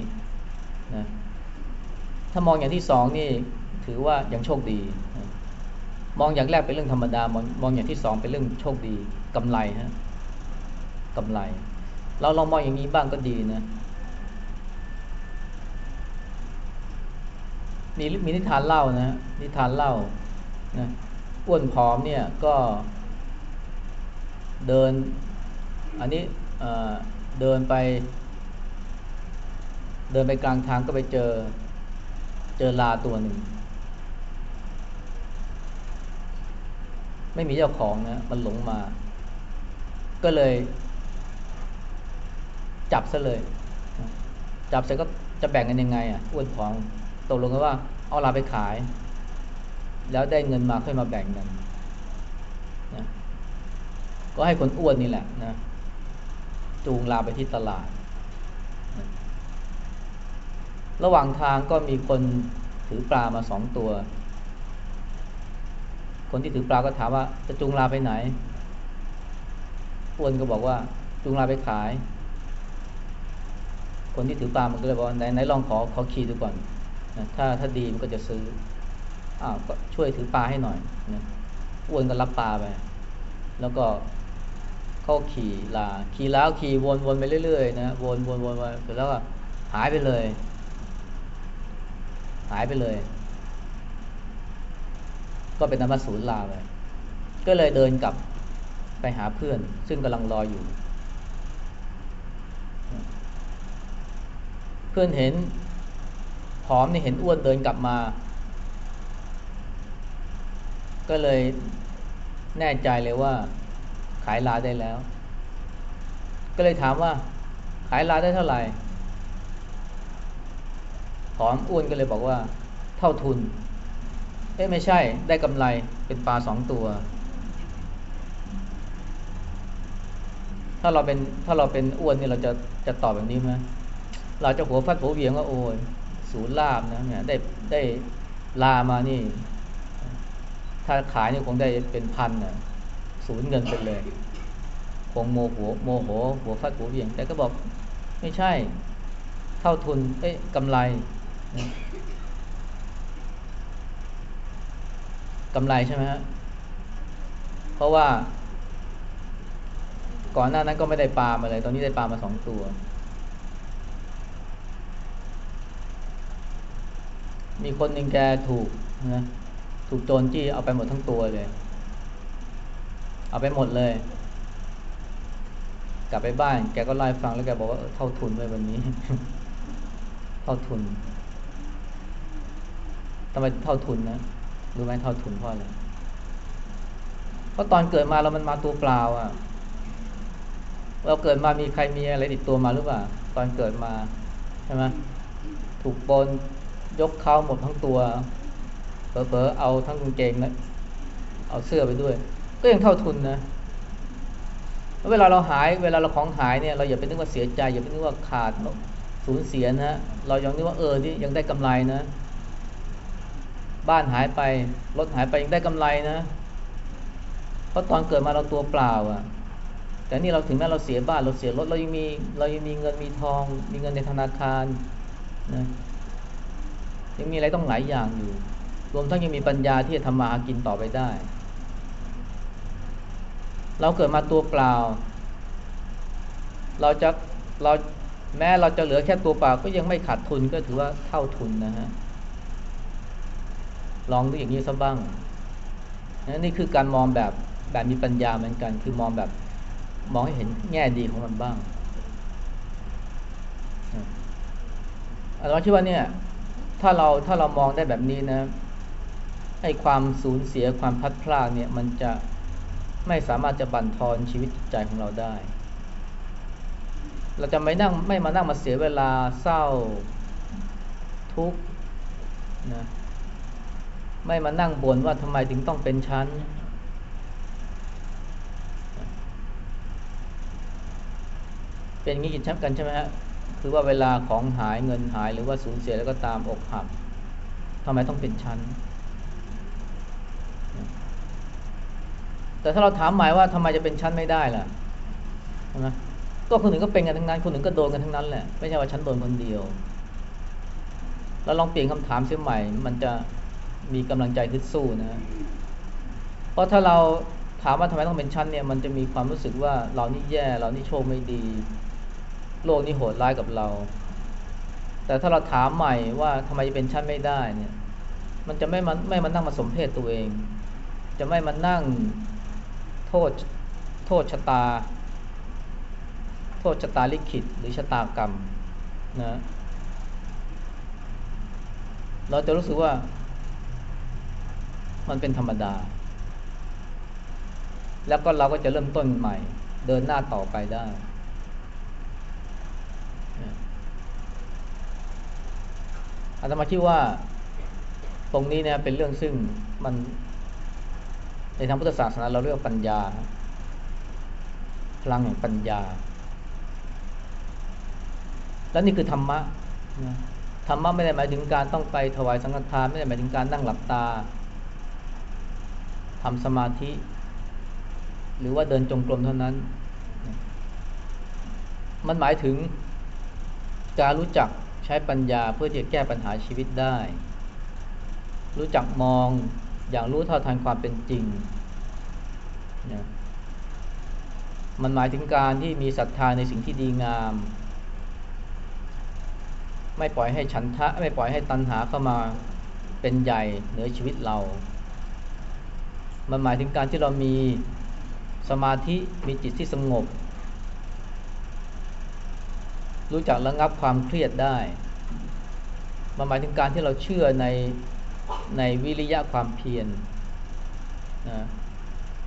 นะถ้ามองอย่างที่สองนี่ถือว่ายังโชคดี มองอย่างแรกเป็นเรื่องธรรมดามองมองอย่างที่สองเป็นเรื่องโชคดีกำไรฮะกำไร เราลองมองอย่างนี้บ้างก็ดีนะ มีมีนิทานเล่านะนิทานเล่านะอ้วนผอมเนี่ยก็เดิน อันนี้เดินไป เดินไปกลางทางก็ไปเจอเจอลาตัวหนึ่ง ไม่มีเจ้าของนะมันหลงมา ก็เลย จับซะเลย จับเสร็จก็จะแบ่งกันยังไงอะอ้วนผอม ตกลงกันว่าเอาลาไปขาย แล้วได้เงินมาค่อยมาแบ่งกันนะก็ให้คนอ้วนนี่แหละนะจูงลาไปที่ตลาดนะระหว่างทางก็มีคนถือปลามาสองตัว คนที่ถือปลาก็ถามว่าจะจูงลาไปไหน อ้วนก็บอกว่าจูงลาไปขาย คนที่ถือปลามันก็เลยบอกไหนไหนลองขอขอขี่ดูก่อน นะถ้าถ้าดีมันก็จะซื้ออ้าวก็ช่วยถือปลาให้หน่อยนะอ้วนก็รับปลาไปแล้วก็เข้าขี่ลาขี่แล้วขี่วนวนไปเรื่อยๆนะวนวนวนไปเสร็จแล้วก็หายไปเลย หายไปเลย ก็เป็นนามสูนย์ลาไปก็เลยเดินกลับไปหาเพื่อน ซึ่งกำลังรออยู่ เพื่อนเห็น ผอมนี่เห็นอ้วนเดินกลับมา ก็เลยแน่ใจเลยว่า ขายลาได้แล้ว ก็เลยถามว่า ขายลาได้เท่าไหร่ผอมอ้วนก็เลยบอกว่า เท่าทุน เอ๊ะไม่ใช่ ได้กำไรเป็นปลาสองตัว ถ้าเราเป็นถ้าเราเป็นอ้วนนี่เราจะจะตอบแบบนี้ไหมเราจะหัวฟัดหัวเวียงว่าโอ้ย ศูนย์ลาบนะเนี่ยได้ได้ลามานี่ ถ้าขายนี่คงได้เป็นพันนะศูนย์เงินไปเลย คงโมโหโมโห หัวฟัดหัวเวียง แต่ก็บอกไม่ใช่ เท่าทุนเอ้ยกำไรกำไรใช่ไหมฮะเพราะว่า ก่อนหน้านั้นก็ไม่ได้ปลามาเลย ตอนนี้ได้ปลามาสองตัว มีคนหนึ่งแกถูกนะถูกโจรจี้เอาไปหมดทั้งตัวเลย เอาไปหมดเลย กลับไปบ้าน แกก็ไล่ฟังแล้วแกบอกว่าเท่าทุนไว้วันนี้ เท่าทุนทำไมเท่าทุนนะรู้ไหมเท่าทุนเพราะอะไรเพราะตอนเกิดมาเรามันมาตัวเปล่าอะ เราเกิดมามีใครมีอะไรติดตัวมาหรือเปล่า ตอนเกิดมาใช่ไหมถูกบน ยกเขาหมดทั้งตัวเผลอๆเอาทั้งกางเกงนะเอาเสื้อไปด้วย ก็ยังเท่าทุนนะเวลาเราหายเวลาเราของหายเนี่ยเราอย่าไปนึกว่าเสียใจ อย่าไปนึกว่าขาดสูญเสียนะเรายังนึกว่าเออนี่ยังได้กำไรนะ บ้านหายไปรถหายไปยังได้กำไรนะ เพราะตอนเกิดมาเราตัวเปล่าอะ่ะ แต่นี่เราถึงแม้เราเสียบ้านเราเสียรถเรายังมีเรายังมีเงินมีทอง มีเงินในธนาคารนะ ยังมีอะไรต้องหลายอย่างอยู่ รวมทั้งยังมีปัญญาที่จะทำมาหากินต่อไปได้ เราเกิดมาตัวเปล่า เราจะเราแม้เราจะเหลือแค่ตัวเปล่าก็ยังไม่ขาดทุนก็ถือว่าเท่าทุนนะฮะลองดูอย่างนี้ซะบ้างนะนี่คือการมองแบบแบบมีปัญญาเหมือนกัน คือมองแบบมองให้เห็นแง่ดีของมันบ้างอาจารย์คิดว่าเนี่ย ถ้าเราถ้าเรามองได้แบบนี้นะไอ้ความสูญเสียความพัดพลาดเนี่ยมันจะไม่สามารถจะบั่นทอนชีวิตจิตใจของเราได้ เราจะไม่นั่งไม่มานั่งมาเสียเวลาเศร้าทุกข์นะไม่มานั่งบ่นว่าทำไมถึงต้องเป็นชั้นเป็นอย่างนี้กินชับกันใช่ไหมฮะ คือว่าเวลาของหายเงินหายหรือว่าสูญเสียแล้วก็ตามอกหักทำไมต้องเป็นชั้น แต่ถ้าเราถามหมายว่าทำไมจะเป็นชั้นไม่ได้ล่ะนะก็คนหนึ่งก็เป็นกันทั้งนั้น คนหนึ่งก็โดนกันทั้งนั้นแหละ ไม่ใช่ว่าฉันโดนคนเดียว เราลองเปลี่ยนคำถามเสียใหม่ มันจะมีกำลังใจขึ้นสู้นะ เพราะถ้าเราถามว่าทำไมต้องเป็นชั้นเนี่ย มันจะมีความรู้สึกว่าเรานี่แย่ เรานี่โชคไม่ดี โลกนี้โหดร้ายกับเรา แต่ถ้าเราถามใหม่ว่าทำไมเป็นชั้นไม่ได้เนี่ย มันจะไม่มาไม่มานั่งมาสมเพศตัวเอง จะไม่มานั่งโทษโทษชะตา โทษชะตาลิขิตหรือชะตากรรมนะเราจะรู้สึกว่า มันเป็นธรรมดา แล้วก็เราก็จะเริ่มต้นใหม่ เดินหน้าต่อไปได้ อาตมาคิดว่าตรงนี้เนี่ยเป็นเรื่องซึ่งมันในทางพุทธศาสนาเราเรียกปัญญา พลังแห่งปัญญา และนี่คือธรรมะธรรมะไม่ได้หมายถึงการต้องไปถวายสังฆทานไม่ได้หมายถึงการนั่งหลับตาทำสมาธิ หรือว่าเดินจงกรมเท่านั้น มันหมายถึงการรู้จัก ใช้ปัญญาเพื่อที่จะแก้ปัญหาชีวิตได้ รู้จักมองอย่างรู้เท่าทันความเป็นจริงนะมันหมายถึงการที่มีศรัทธาในสิ่งที่ดีงาม ไม่ปล่อยให้ฉันทะไม่ปล่อยให้ตัณหาเข้ามาเป็นใหญ่เหนือชีวิตเรา มันหมายถึงการที่เรามีสมาธิมีจิตที่สงบ รู้จักระงับความเครียดได้มันหมายถึงการที่เราเชื่อในในวิริยะความเพียรนะ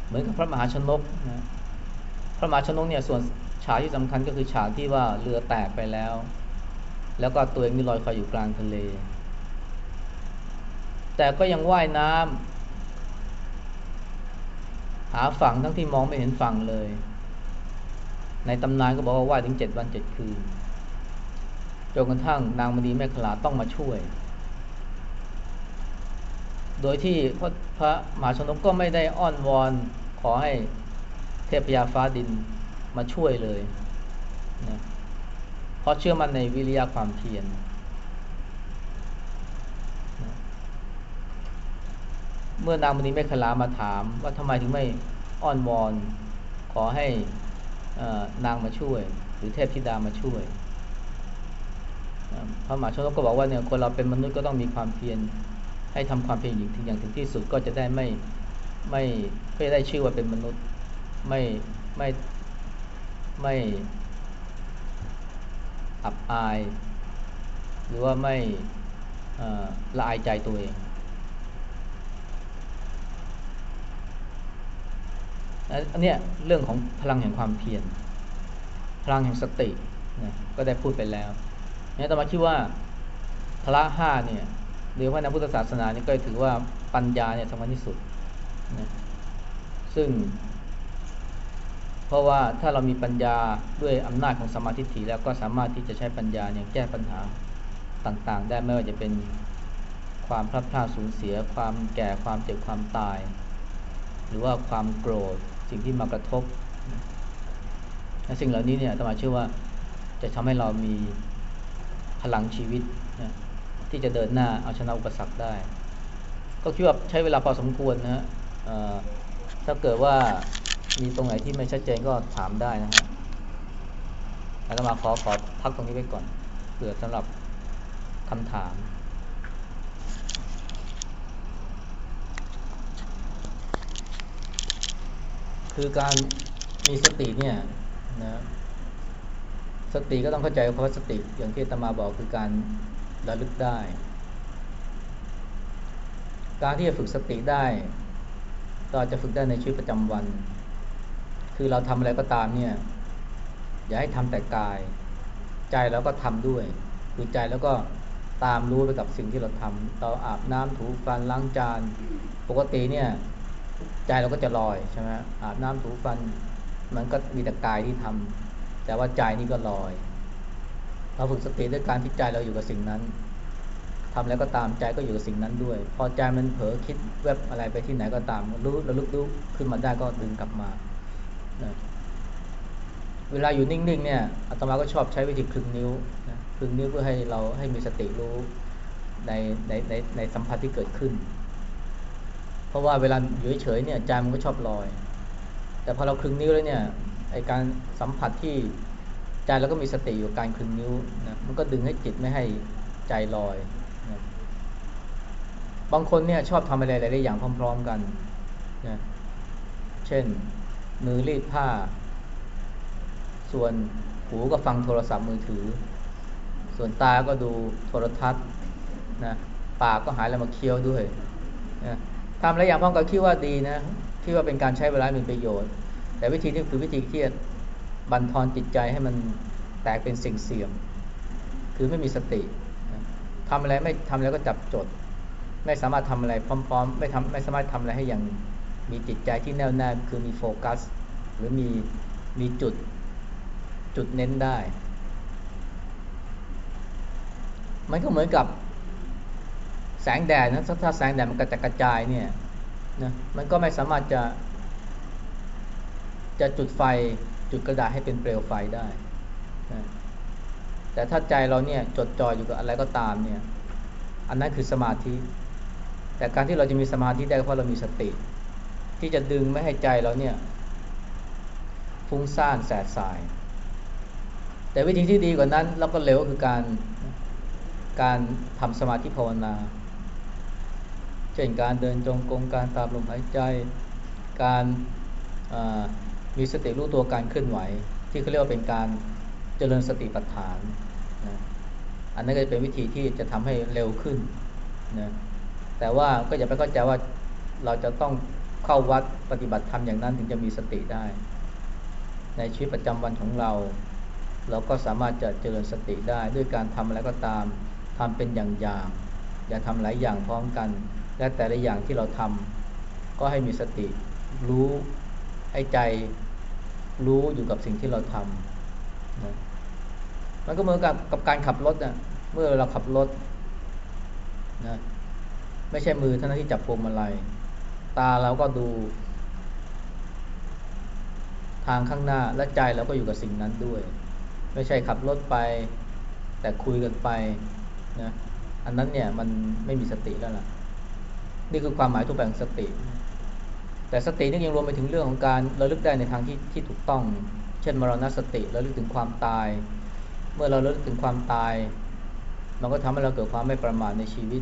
เหมือนกับพระมหาชนกนะพระมหาชนกเนี่ยส่วนฉากที่สำคัญก็คือฉากที่ว่าเรือแตกไปแล้ว แล้วก็ตัวเองมีลอยคอยอยู่กลางทะเล แต่ก็ยังว่ายน้ำหาฝั่งทั้งที่มองไม่เห็นฝั่งเลย ในตำนานก็บอกว่าว่ายถึงเจ็ดวันเจ็ดคืน จนกระทั่งนางมณีแม่ขลาต้องมาช่วย โดยที่พระพระมหาชนกก็ไม่ได้อ้อนวอนขอให้เทพยาฟ้าดินมาช่วยเลยนะเพราะเชื่อมันในวิริยะความเพียรเมื่อนางมณีเมฆลามาถาม ว่าทำไมถึงไม่อ้อนวอน ขอให้นางมาช่วย หรือเทพธิดามาช่วย พระมหาชนกก็บอกว่าเนี่ยคนเราเป็นมนุษย์ก็ต้องมีความเพียรให้ทำความเพียรอย่างถึงอย่างถึงที่สุดก็จะได้ไม่ไม่ไม่ได้ชื่อว่าเป็นมนุษย์ไม่ไม่ไม่อับอาย หรือว่าไม่ละอายใจตัวเองอันนี้เรื่องของพลังแห่งความเพียรพลังแห่งสตินะก็ได้พูดไปแล้ว นี่ยตมาคิดว่าพระห้าเนี่ยหรือว่าในพุทธศาสนาเนี่ยก็ถือว่าปัญญาเนี่ยสำคัญที่สุดนะซึ่ง เพราะว่าถ้าเรามีปัญญาด้วยอำนาจของสมาธิถี่แล้วก็สามารถที่จะใช้ปัญญาเนี่ยแก้ปัญหาต่างๆ ได้ไม่ว่าจะเป็นความพลัดพรากสูญเสีย ความแก่ความเจ็บความตาย หรือว่าความโกรธสิ่งที่มากระทบและสิ่งเหล่านี้เนี่ยธรรมาเชื่อว่าจะทำให้เรามี พลังชีวิตนะที่จะเดินหน้าเอาชนะอุปสรรคได้ ก็คิดว่าใช้เวลาพอสมควรนะฮะถ้าเกิดว่ามีตรงไหนที่ไม่ชัดเจนก็ถามได้นะฮะแล้วมาขอขอพักตรงนี้ไว้ก่อนเผื่อสำหรับคำถามคือการมีสติเนี่ยนะ สติก็ต้องเข้าใจเพราสติ อย่างที่ตมาบอกคือการระลึกได้ การที่จะฝึกสติได้ก็จะฝึกได้ในชีวิตประจำวัน คือเราทำอะไรก็ตามเนี่ย อย่าให้ทำแต่กาย ใจเราก็ทำด้วย คือใจแล้วก็ตามรู้ไปกับสิ่งที่เราทำเราอาบน้ำถูฟันล้างจาน ปกติเนี่ย ใจเราก็จะลอยใช่ไหมอาบน้ำถูฟัน มันก็มีแต่กายที่ทำ แต่ว่าใจนี่ก็ลอย เราฝึกสติด้วยการที่ใจเราอยู่กับสิ่งนั้นทำแล้วก็ตามใจก็อยู่กับสิ่งนั้นด้วย พอใจมันเผลอคิดแวบอะไรไปที่ไหนก็ตามรู้ระลึกรู้ขึ้นมาได้ก็ดึงกลับมานะเวลาอยู่นิ่งๆเนี่ยอาตมาก็ชอบใช้วิธีคลึงนิ้วนะคลึงนิ้วเพื่อให้เราให้มีสติรู้ในในในในสัมผัสที่เกิดขึ้น เพราะว่าเวลาอยู่เฉยๆเนี่ยใจมันก็ชอบลอย แต่พอเราคลึงนิ้วแล้วเนี่ย ไอการสัมผัสที่ใจเราก็มีสติอยู่การคลึงนิ้วนะมันก็ดึงให้จิตไม่ให้ใจลอยนะบางคนเนี่ยชอบทำอะไรหลายๆอย่างพร้อม ๆกันนะเช่น มือรีดผ้า ส่วนหูก็ฟังโทรศัพท์มือถือ ส่วนตาก็ดูโทรทัศน์นะปากก็หายอะไรมาเคี้ยวด้วยนะทำอะไรอย่างพร้อมกันคิดว่าดีนะคิดว่าเป็นการใช้เวลาเป็นประโยชน์ แต่วิธีนี้คือวิธีที่จะบันทอนจิตใจให้มันแตกเป็นสิ่งเสี่ยม คือไม่มีสติทำอะไรไม่ทำแล้วก็จับจด ไม่สามารถทำอะไรพร้อม ๆ ไม่ทำไม่สามารถทำอะไรให้อย่างมีจิตใจที่แน่วแน่คือมีโฟกัส หรือมีมีจุดจุดเน้นได้ มันก็เหมือนกับแสงแดดนะถ้าแสงแดดมันกระจกระจายเนี่ยนะมันก็ไม่สามารถจะ จะจุดไฟจุดกระดาษให้เป็นเปลวไฟได้ แต่ถ้าใจเราเนี่ยจดจ่ออยู่กับอะไรก็ตามเนี่ย อันนั้นคือสมาธิ แต่การที่เราจะมีสมาธิได้เพราะเรามีสติ ที่จะดึงไม่ให้ใจเราเนี่ยฟุ้งซ่านแสบสาย แต่วิธีที่ดีกว่านั้นแล้วก็เร็วคือการการทำสมาธิภาวนา เช่นการเดินจงกรมการตามลมหายใจ การ มีสติรู้ตัวการเคลื่อนไหว ที่เขาเรียกว่าเป็นการเจริญสติปัฏฐานนะอันนั้นก็จะเป็นวิธีที่จะทำให้เร็วขึ้นนะแต่ว่าก็อย่าไปเข้าใจว่าเราจะต้องเข้าวัดปฏิบัติธรรมอย่างนั้นถึงจะมีสติได้ ในชีวิตประจำวันของเรา เราก็สามารถจะเจริญสติได้ ด้วยการทำอะไรก็ตามทำเป็นอย่างอย่างอย่าทำหลายอย่างพร้อมกัน และแต่ละอย่างที่เราทำก็ให้มีสติรู้ให้ใจ รู้อยู่กับสิ่งที่เราทำนะมันก็เหมือนกับกับการขับรถนะเมื่อเราขับรถนะไม่ใช่มือเท่านั้นที่จับพวงมาลัยตาเราก็ดู ทางข้างหน้าและใจเราก็อยู่กับสิ่งนั้นด้วย ไม่ใช่ขับรถไป แต่คุยกันไปนะอันนั้นเนี่ยมันไม่มีสติแล้วล่ะ นี่คือความหมายทุกแบบสติ แต่สตินี่ยังรวมไปถึงเรื่องของการระลึกได้ในทางที่ที่ถูกต้อง เช่นมรณสติระลึกถึงความตาย เมื่อเราเลิกถึงความตาย มันก็ทำให้เราเกิดความไม่ประมาทในชีวิต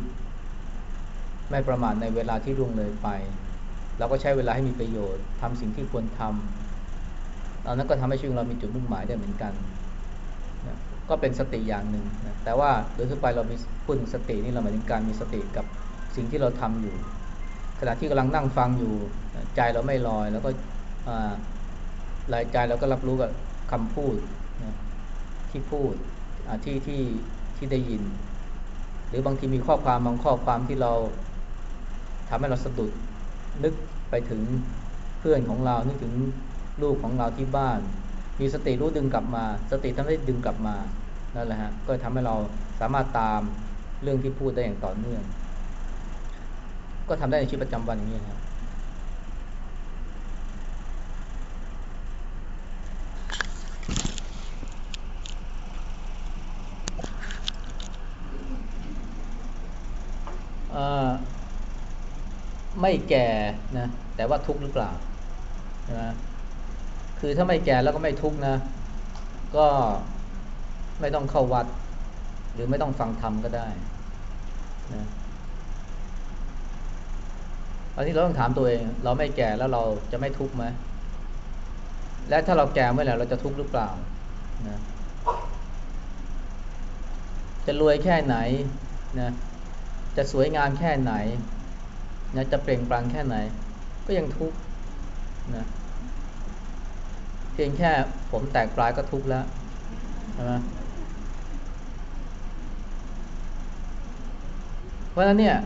ไม่ประมาทในเวลาที่ล่วงเลยไป เราก็ใช้เวลาให้มีประโยชน์ทำสิ่งที่ควรทำตอนนั้นก็ทำให้ชีวิตเรามีจุดมุ่งหมายได้เหมือนกันนะก็เป็นสติอย่างหนึ่งนะแต่ว่าโดยทั่วไปเรามีพูดถึงสตินี่เราหมายถึงการมีสติกับสิ่งที่เราทำอยู่ ขณะที่กำลังนั่งฟังอยู่ ใจเราไม่ลอย แล้วก็รายใจเราก็รับรู้กับคำพูดที่พูดที่ที่ที่ได้ยิน หรือบางทีมีข้อความบางข้อความที่เราทำให้เราสะดุดนึกไปถึงเพื่อนของเรา นึกถึงลูกของเราที่บ้าน มีสติรู้ดึงกลับมา สติทำให้ดึงกลับมานั่นแหละฮะก็ทำให้เราสามารถตามเรื่องที่พูดได้อย่างต่อเนื่อง ก็ทำได้ในชีวิตประจำวันอย่างนี้ครับ ไม่แก่นะแต่ว่าทุกข์หรือเปล่านะคือถ้าไม่แก่แล้วก็ไม่ทุกข์นะ ก็ไม่ต้องเข้าวัด หรือไม่ต้องฟังธรรมก็ได้นะอันนี้เราต้องถามตัวเอง เราไม่แก่แล้วเราจะไม่ทุกข์ไหมและถ้าเราแก่เมื่อไหร่เราจะทุกข์หรือเปล่านะจะรวยแค่ไหนนะ จะสวยงามแค่ไหนนะจะเปล่งปลั่งแค่ไหน ก็ยังทุกข์นะเพียงแค่ผมแตกปลายก็ทุกข์แล้วใช่ไหมเพราะฉะนั้นเนี่ย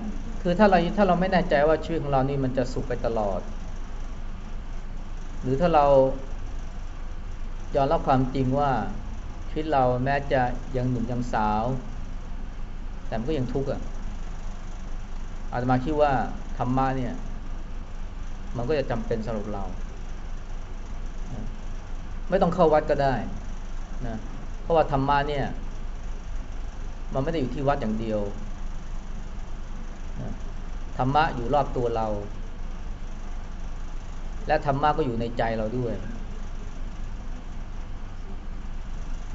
คือถ้าเราถ้าเราไม่แน่ใจว่าชีวิตของเรานี่มันจะสุขไปตลอด หรือถ้าเรายอมรับความจริงว่าชีวิตเราแม้จะยังหนุ่มยังสาว แต่มันก็ยังทุกข์อะ อาตมาคิดว่าธรรมะเนี่ย มันก็จะจำเป็นสำหรับเรา ไม่ต้องเข้าวัดก็ได้นะเพราะว่าธรรมะเนี่ย มันไม่ได้อยู่ที่วัดอย่างเดียวธรรมะอยู่รอบตัวเรา และธรรมะก็อยู่ในใจเราด้วย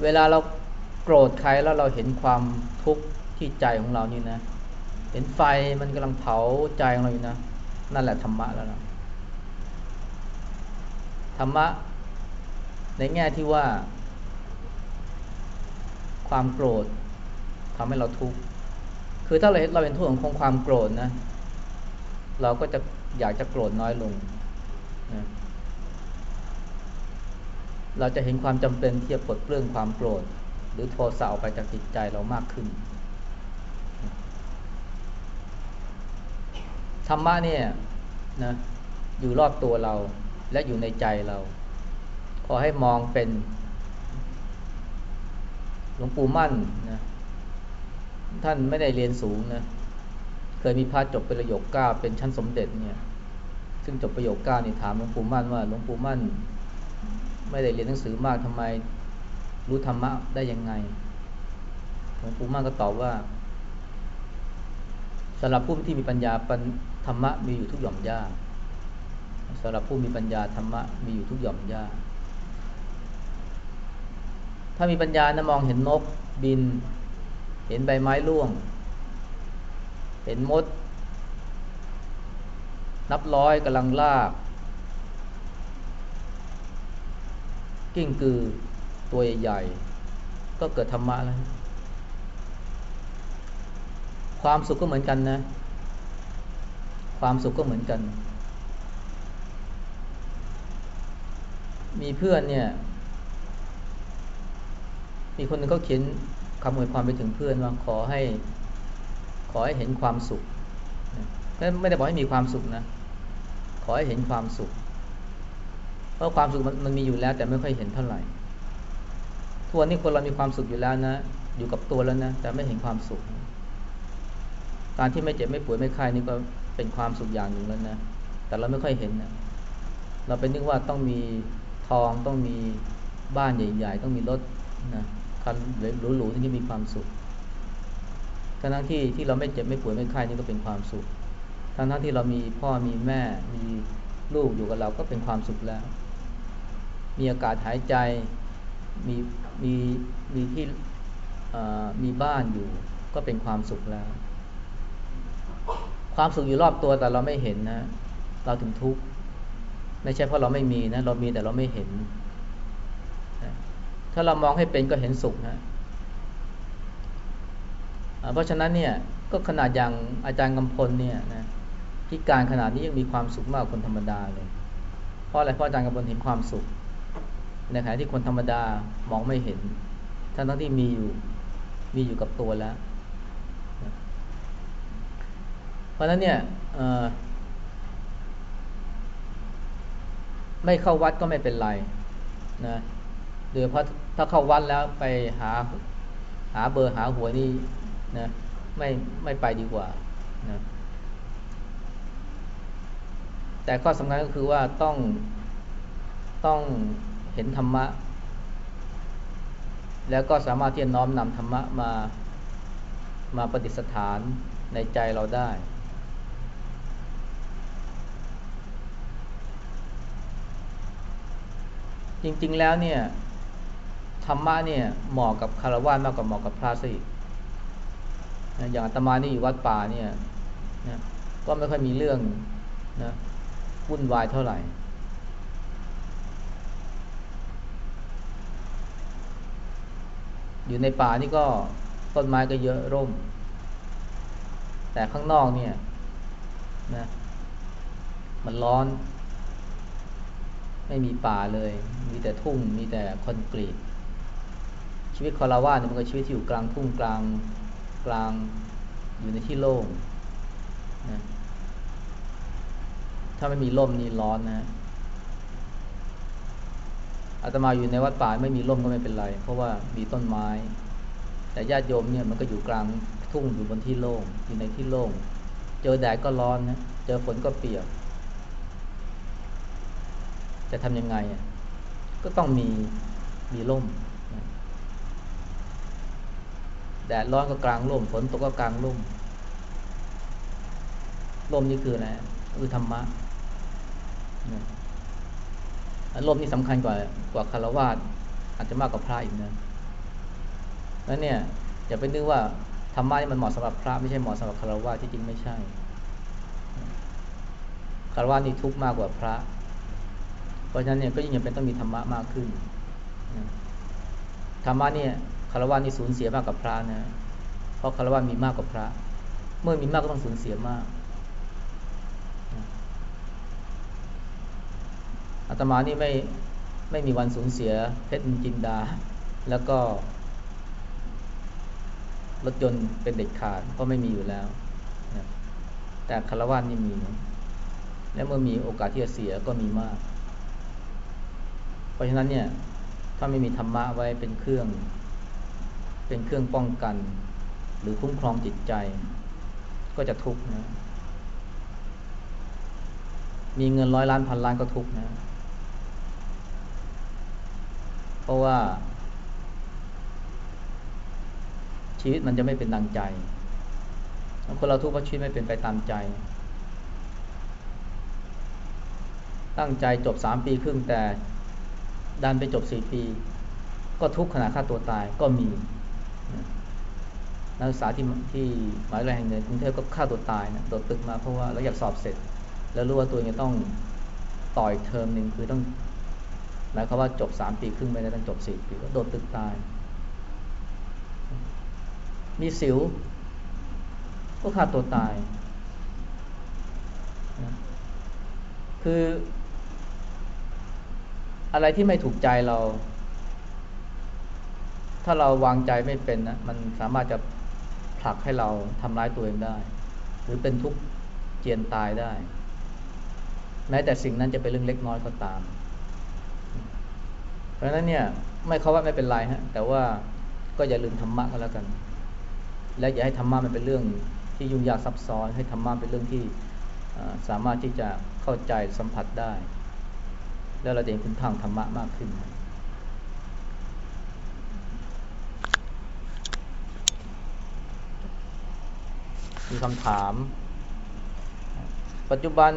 เวลาเราโกรธใครแล้วเราเห็นความทุกข์ที่ใจของเรานี่นะเเห็นไฟมันกำลังเผาใจของเราอยู่นะ นั่นแหละธรรมะแล้วนะธรรมะ ในแง่ที่ว่า ความโกรธทำให้เราทุกข์คือถ้าเราเห็นเราเห็นทุกข์ของความโกรธนะ เราก็จะอยากจะโกรธน้อยลงนะเราจะเห็นความจำเป็นที่จะปลดเปลื้องความโกรธ หรือโทสะออกไปจากจิตใจเรามากขึ้น ธรรมะเนี่ยนะอยู่รอบตัวเราและอยู่ในใจเรา ขอให้มองเป็น หลวงปู่มั่นนะท่านไม่ได้เรียนสูงนะเคยมีพระจบประโยคเก้าเป็นชั้นสมเด็จเนี่ย ซึ่งจบประโยคเก้านี่ถามหลวงปู่มั่นว่าหลวงปู่มั่น ไม่ได้เรียนหนังสือมากทำไมรู้ธรรมะได้ยังไงหลวงปู่มั่นก็ตอบว่าสำหรับผู้ที่มีปัญญาปัญ ธรรมะมีอยู่ทุกหย่อมหญ้าสำหรับผู้มีปัญญาธรรมะมีอยู่ทุกหย่อมหญ้า ถ้ามีปัญญานะมองเห็นนกบิน เห็นใบไม้ร่วง เห็นมด นับร้อยกำลังลาก กิ้งกือตัวใหญ่ก็เกิดธรรมะแล้ว ความสุขก็เหมือนกันนะ ความสุขก็เหมือนกัน มีเพื่อนเนี่ย มีคนหนึ่งเขาเขียนคำอวยพรไปถึงเพื่อนว่าขอให้ ขอให้เห็นความสุขไม่ได้บอกให้มีความสุขนะ ขอให้เห็นความสุข เพราะความสุขมันมันมีอยู่แล้ว แต่ไม่ค่อยเห็นเท่าไหร่ทุกวันนี้คนเรามีความสุขอยู่แล้วนะ อยู่กับตัวแล้วนะ แต่ไม่เห็นความสุข การที่ไม่เจ็บไม่ป่วยไม่ไข้นี่ก็ เป็นความสุขอย่างหนึ่งแล้วนะ แต่เราไม่ค่อยเห็นนะเราเป็นนึกว่าต้องมีทองต้องมีบ้านใหญ่ ๆ ต้องมีรถนะคันหรูๆที่มีความสุขทั้งที่ที่เราไม่เจ็บไม่ป่วยไม่ไข้นี่ก็เป็นความสุข ทั้งทั้งที่เรามีพ่อมีแม่มีลูกอยู่กับเราก็เป็นความสุขแล้ว มีอากาศหายใจมีมีมีที่มีบ้านอยู่ก็เป็นความสุขแล้ว ความสุขอยู่รอบตัวแต่เราไม่เห็นนะ เราถึงทุกข์ไม่ใช่เพราะเราไม่มีนะ เรามีแต่เราไม่เห็น ถ้าเรามองให้เป็นก็เห็นสุขนะเพราะฉะนั้นเนี่ยก็ขนาดอย่างอาจารย์กำพลเนี่ยนะพิการขนาดนี้ยังมีความสุขมากกว่าคนธรรมดาเลยเพราะอะไรเพราะอาจารย์กำพลเห็นความสุขในขณะที่คนธรรมดามองไม่เห็นทั้งทั้งที่มีอยู่มีอยู่กับตัวแล้ว เพราะนั้นเนี่ยไม่เข้าวัดก็ไม่เป็นไรนะโดยเพราะถ้าเข้าวัดแล้วไปหาหาเบอร์หาหัวนี่นะไม่ไม่ไปดีกว่านะแต่ข้อสำคัญก็คือว่าต้องต้องเห็นธรรมะ แล้วก็สามารถที่จะน้อมนำธรรมะมามาปฏิสถานในใจเราได้ จริงๆแล้วเนี่ยธรรมะเนี่ยเหมาะกับคารวะมากกว่าเหมาะกับพระสิอย่างอาตมานี่อยู่วัดป่าเนี่ยนะก็ไม่ค่อยมีเรื่องนะวุ่นวายเท่าไหร่ อยู่ในป่านี่ก็ต้นไม้ก็เยอะร่ม แต่ข้างนอกเนี่ยนะมันร้อน ไม่มีป่าเลย มีแต่ทุ่ง มีแต่คอนกรีต ชีวิตคาราวะเนี่ยมันก็ชีวิตที่อยู่กลางทุ่งกลางกลางอยู่ในที่โล่งนะถ้าไม่มีร่มนี่ร้อนนะอาตมาอยู่ในวัดป่าไม่มีร่มก็ไม่เป็นไร เพราะว่ามีต้นไม้ แต่ญาติโยมเนี่ยมันก็อยู่กลางทุ่งอยู่บนที่โล่งอยู่ในที่โล่ง เจอแดดก็ร้อนนะ เจอฝนก็เปียก จะทำยังไง ก็ต้องมีมีร่มแดดร้อนก็กลางร่มฝนตกก็กลางร่มร่มนี่คืออะไรคือธรรมะร่มนี่สำคัญกว่ากว่าคารวะอาจจะมากกว่าพระอีกนะแล้วเนี่ยอย่าไปนึกว่าธรรมะนี่มันเหมาะสำหรับพระไม่ใช่เหมาะสำหรับคารวะที่จริงไม่ใช่คารวะนี่ทุกข์มากกว่าพระ ราะฉะนั้นเนี่ยก็ยิ่งจำเป็นต้องมีธรรมะมากขึ้นธรรมะเนี่ยคารวะนี่สูญเสียมากกว่าพระนะเพราะคารวะมีมากกว่าพระ เมื่อมีมากก็ต้องสูญเสียมากอาตมานี่ไม่ไม่มีวันสูญเสียเพชรจินดา แล้วก็ รถยนต์เป็นเด็ดขาดก็ไม่มีอยู่แล้วนะแต่คารวะนี่มี และเมื่อมีโอกาสที่จะเสียก็มีมาก เพราะฉะนั้นเนี่ยถ้าไม่มีธรรมะไว้เป็นเครื่อง เป็นเครื่องป้องกัน หรือคุ้มครองจิตใจ ก็จะทุกข์นะ มีเงินร้อยล้านพันล้านก็ทุกข์นะ เพราะว่า ชีวิตมันจะไม่เป็นดังใจคนเราทุกข์เพราะชีวิตไม่เป็นไปตามใจ ตั้งใจจบสามปีครึ่งแต่ ดันไปจบสี่ปี ก็ทุกข์ขนาดฆ่าตัวตายก็มีนักศึกษาที่ที่หมายแรงในกรุงเทพก็ฆ่าตัวตายนะโดดตึกมาเพราะว่าเราอยากสอบเสร็จ แล้วรู้ว่าตัวเองต้องต่อยเทอมหนึ่งคือต้องหมายความว่าจบสามปีครึ่งไม่ได้ต้องจบสี่ปีก็โดดตึกตาย มีสิว ก็ฆ่าตัวตาย คือ อะไรที่ไม่ถูกใจเรา ถ้าเราวางใจไม่เป็นนะมันสามารถจะผลักให้เราทำร้ายตัวเองได้ หรือเป็นทุกข์เจียนตายได้ แม้แต่สิ่งนั้นจะเป็นเรื่องเล็กน้อยก็ตาม เพราะฉะนั้นเนี่ยไม่เขาว่าไม่เป็นไรฮะแต่ว่าก็อย่าลืมธรรมะก็แล้วกัน และอย่าให้ธรรมะมันเป็นเรื่องที่ยุ่งยากซับซ้อน ให้ธรรมะเป็นเรื่องที่สามารถที่จะเข้าใจสัมผัสได้ แล้วเราจะเห็นคุณทางธรรมะมากขึ้น มีคำถาม ปัจจุบัน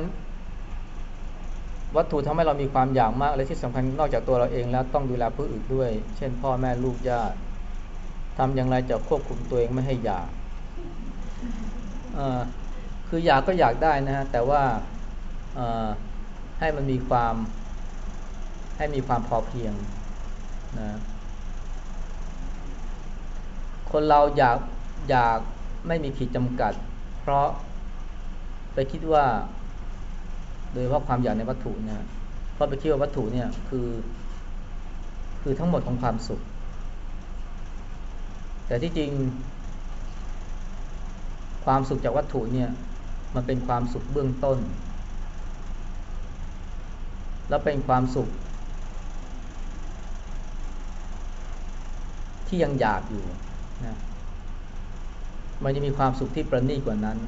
วัตถุทำให้เรามีความอยากมาก และที่สำคัญนอกจากตัวเราเองแล้วต้องดูแลผู้อื่นด้วย เช่น พ่อแม่ลูกญาติทำอย่างไรจะควบคุมตัวเองไม่ให้อยากคืออยากก็อยากได้นะฮะ แต่ว่าให้มันมีความ ให้มีความพอเพียงนะคนเราอยากอยากไม่มีขีดจำกัด เพราะไปคิดว่า โดยเฉพาะความอยากในวัตถุเนี่ยเพราะไปคิดว่าวัตถุเนี่ยคือ คือทั้งหมดของความสุข แต่ที่จริง ความสุขจากวัตถุเนี่ยมันเป็นความสุขเบื้องต้น แล้วเป็นความสุข ที่ยังอยากอยู่นะมันจะมีความสุขที่ประณีตกว่านั้น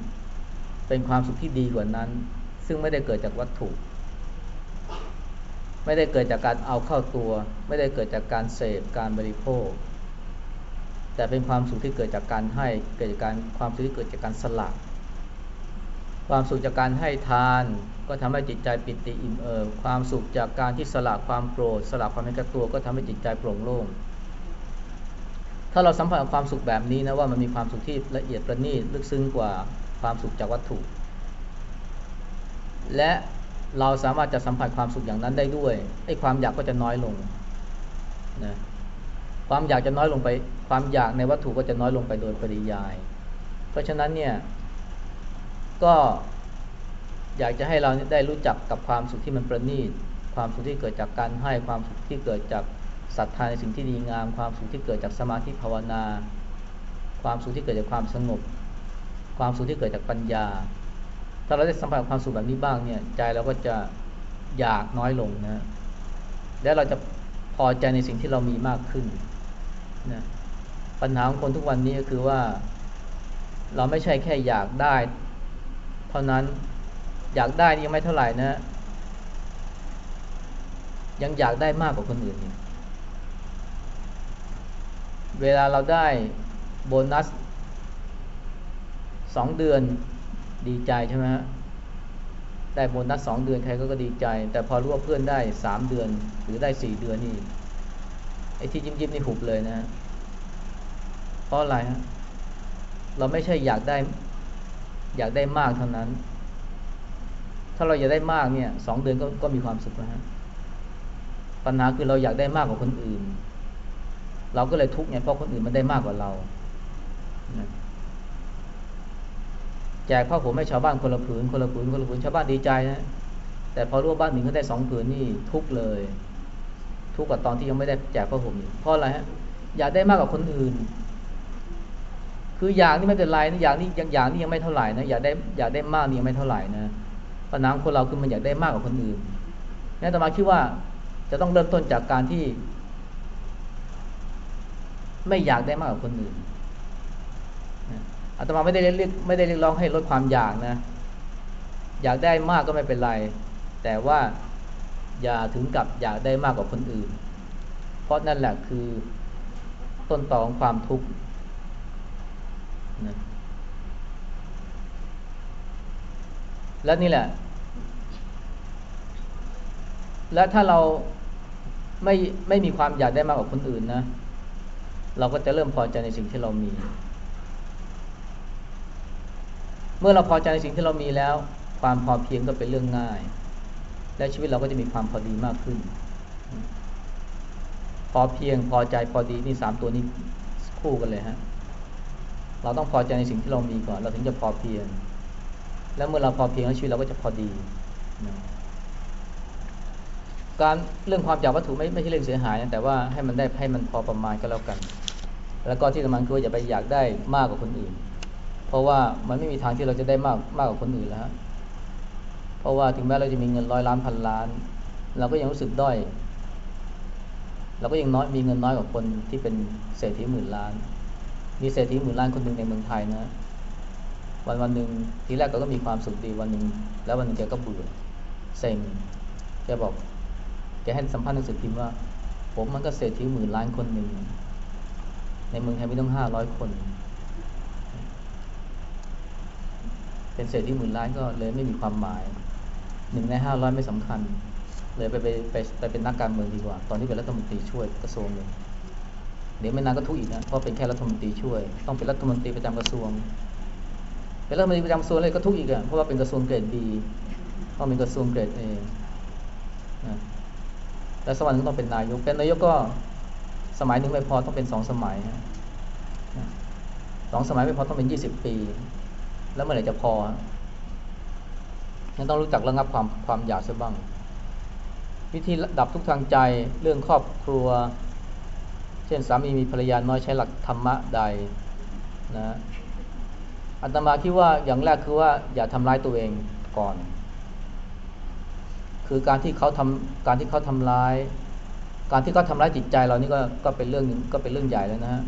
เป็นความสุขที่ดีกว่านั้น ซึ่งไม่ได้เกิดจากวัตถุ ไม่ได้เกิดจากการเอาเข้าตัว ไม่ได้เกิดจากการเสพการบริโภค แต่เป็นความสุขที่เกิดจากการให้ เกิดจากการความสุขที่เกิดจากการสละ ความสุขจากการให้ทาน ก็ทำให้จิตใจปิติอิ่มเอิบ ความสุขจากการที่สละความโกรธ สละความเป็นกระตัว ก็ทำให้จิตใจโปร่งโล่ง ถ้าเราสัมผัสความสุขแบบนี้นะว่ามันมีความสุขที่ละเอียดประณีตลึกซึ้งกว่าความสุขจากวัตถุ และเราสามารถจะสัมผัสความสุขอย่างนั้นได้ด้วยไอ้ความอยากก็จะน้อยลงนะความอยากจะน้อยลงไป ความอยากในวัตถุก็จะน้อยลงไปโดยปริยาย เพราะฉะนั้นเนี่ยก็อยากจะให้เราได้รู้จักกับความสุขที่มันประณีต ความสุขที่เกิดจากการให้ความสุขที่เกิดจาก ศรัทธาในสิ่งที่ดีงาม ความสุขที่เกิดจากสมาธิภาวนา ความสุขที่เกิดจากความสงบ ความสุขที่เกิดจากปัญญา ถ้าเราได้สัมผัสความสุขแบบนี้บ้างเนี่ยใจเราก็จะอยากน้อยลงนะและเราจะพอใจในสิ่งที่เรามีมากขึ้นนะปัญหาของคนทุกวันนี้ก็คือว่า เราไม่ใช่แค่อยากได้ เท่านั้นอยากได้นี่ยังไม่เท่าไหร่นะยังอยากได้มากกว่าคนอื่นอีก เวลาเราได้โบนัสสองเดือนดีใจใช่ไหมฮะได้โบนัสสองเดือนใครก็ก็ดีใจ แต่พอรู้ว่าเพื่อนได้สามเดือนหรือได้สี่เดือนนี่ไอ้ที่ยิ้มยิ้มนี่หุบเลยนะเพราะอะไรฮะเราไม่ใช่อยากได้ อยากได้มากเท่านั้น ถ้าเราอยากได้มากเนี่ยสองเดือนก็ก็มีความสุขนะฮะปัญหาคือเราอยากได้มากกว่าคนอื่น เราก็เลยทุกข์ไงเพราะคนอื่นมันได้มากกว่าเราแจกผ้าห่มให้ชาวบ้านคนละผืนคนละผืนคนละผืนชาวบ้านดีใจนะแต่พอรู้ว่าบ้านหนึ่งเขาได้สองผืนนี่ทุกเลย ทุกกว่าตอนที่ยังไม่ได้แจกผ้าห่มเพราะอะไรฮะอยากได้มากกว่าคนอื่น คืออยากนี่ไม่เป็นไรนะอยากนี่ยังอยากนี่ยังไม่เท่าไหร่นะอยากได้อยากได้มากนี่ยังไม่เท่าไหร่นะปัญหาคนเราคือมันอยากได้มากกว่าคนอื่นนี่ต่มาคิดว่าจะต้องเริ่มต้นจากการที่ ไม่อยากได้มากกว่าคนอื่นอาตมาไม่ได้เรียกไม่ได้เรียกร้องให้ลดความอยากนะ อยากได้มากก็ไม่เป็นไร แต่ว่าอย่าถึงกับอยากได้มากกว่าคนอื่น เพราะนั่นแหละคือต้นตอของความทุกข์นะและนี่แหละ และถ้าเราไม่ไม่มีความอยากได้มากกว่าคนอื่นนะ เราก็จะเริ่มพอใจในสิ่งที่เรามี เมื่อเราพอใจในสิ่งที่เรามีแล้ว ความพอเพียงก็เป็นเรื่องง่าย และชีวิตเราก็จะมีความพอดีมากขึ้น พอเพียงพอใจพอดีนี่สามตัวนี้คู่กันเลยฮะเราต้องพอใจในสิ่งที่เรามีก่อน เราถึงจะพอเพียง แล้วเมื่อเราพอเพียงแล้วชีวิตเราก็จะพอดีการเรื่องความอยากวัตถุไม่ไม่ใช่เรื่องเสียหายนะแต่ว่าให้มันได้ให้มันพอประมาณก็แล้วกัน แล้วก็ที่สำคัญคืออย่าไปอยากได้มากกว่าคนอื่น เพราะว่ามันไม่มีทางที่เราจะได้มากมากกว่าคนอื่นแล้วเพราะว่าถึงแม้เราจะมีเงินร้อยล้านพันล้าน เราก็ยังรู้สึกด้อย เราก็ยังน้อยมีเงินน้อยกว่าคนที่เป็นเศรษฐีหมื่นล้าน มีเศรษฐีหมื่นล้านคนหนึ่งในเมืองไทยนะวันวันหนึ่งทีแรกก็มีความสุขดีวันหนึ่งแล้ววันหนึ่งแกก็เบื่อเซ็งแกบอกแกให้สัมภาษณ์หนังสือพิมพ์ว่า ผมมันก็เศรษฐีหมื่นล้านคนหนึ่ง ในเมืองไทยมีต้องห้าร้อยคน เป็นเศรษฐีหมื่นล้านก็เลยไม่มีความหมายหนึ่งในห้าร้อยไม่สำคัญ เลยไปไปไปไปเป็นนักการเมืองดีกว่า ตอนนี้เป็นรัฐมนตรีช่วยกระทรวงหนึ่งเดี๋ยวไม่นานก็ทุกอีกนะเพราะเป็นแค่รัฐมนตรีช่วย ต้องเป็นรัฐมนตรีประจำกระทรวง เป็นรัฐมนตรีประจำกระทรวงเลยก็ทุกอีกอะเพราะว่าเป็นกระทรวงเกรดดีต้องเป็นกระทรวงเกรดเอนะแล้วสวรรค์ก็ต้องเป็นนายกเป็นนายกก็ สมัยหนึ่งไม่พอต้องเป็นสองสมัยสองสมัยไม่พอต้องเป็นยี่สิบปี แล้วเมื่อไหร่จะพอยังต้องรู้จักระงับความความอยากซะบ้าง วิธีดับทุกทางใจเรื่องครอบครัว เช่นสามีมีภรรยาน้อยใช้หลักธรรมะใดนะอาตมาคิดว่าอย่างแรกคือว่าอย่าทำร้ายตัวเองก่อน คือการที่เขาทำการที่เขาทำร้าย การที่เขาทำร้ายจิตใจเรานี่ก็ก็เป็นเรื่องก็เป็นเรื่องใหญ่แล้วนะฮะ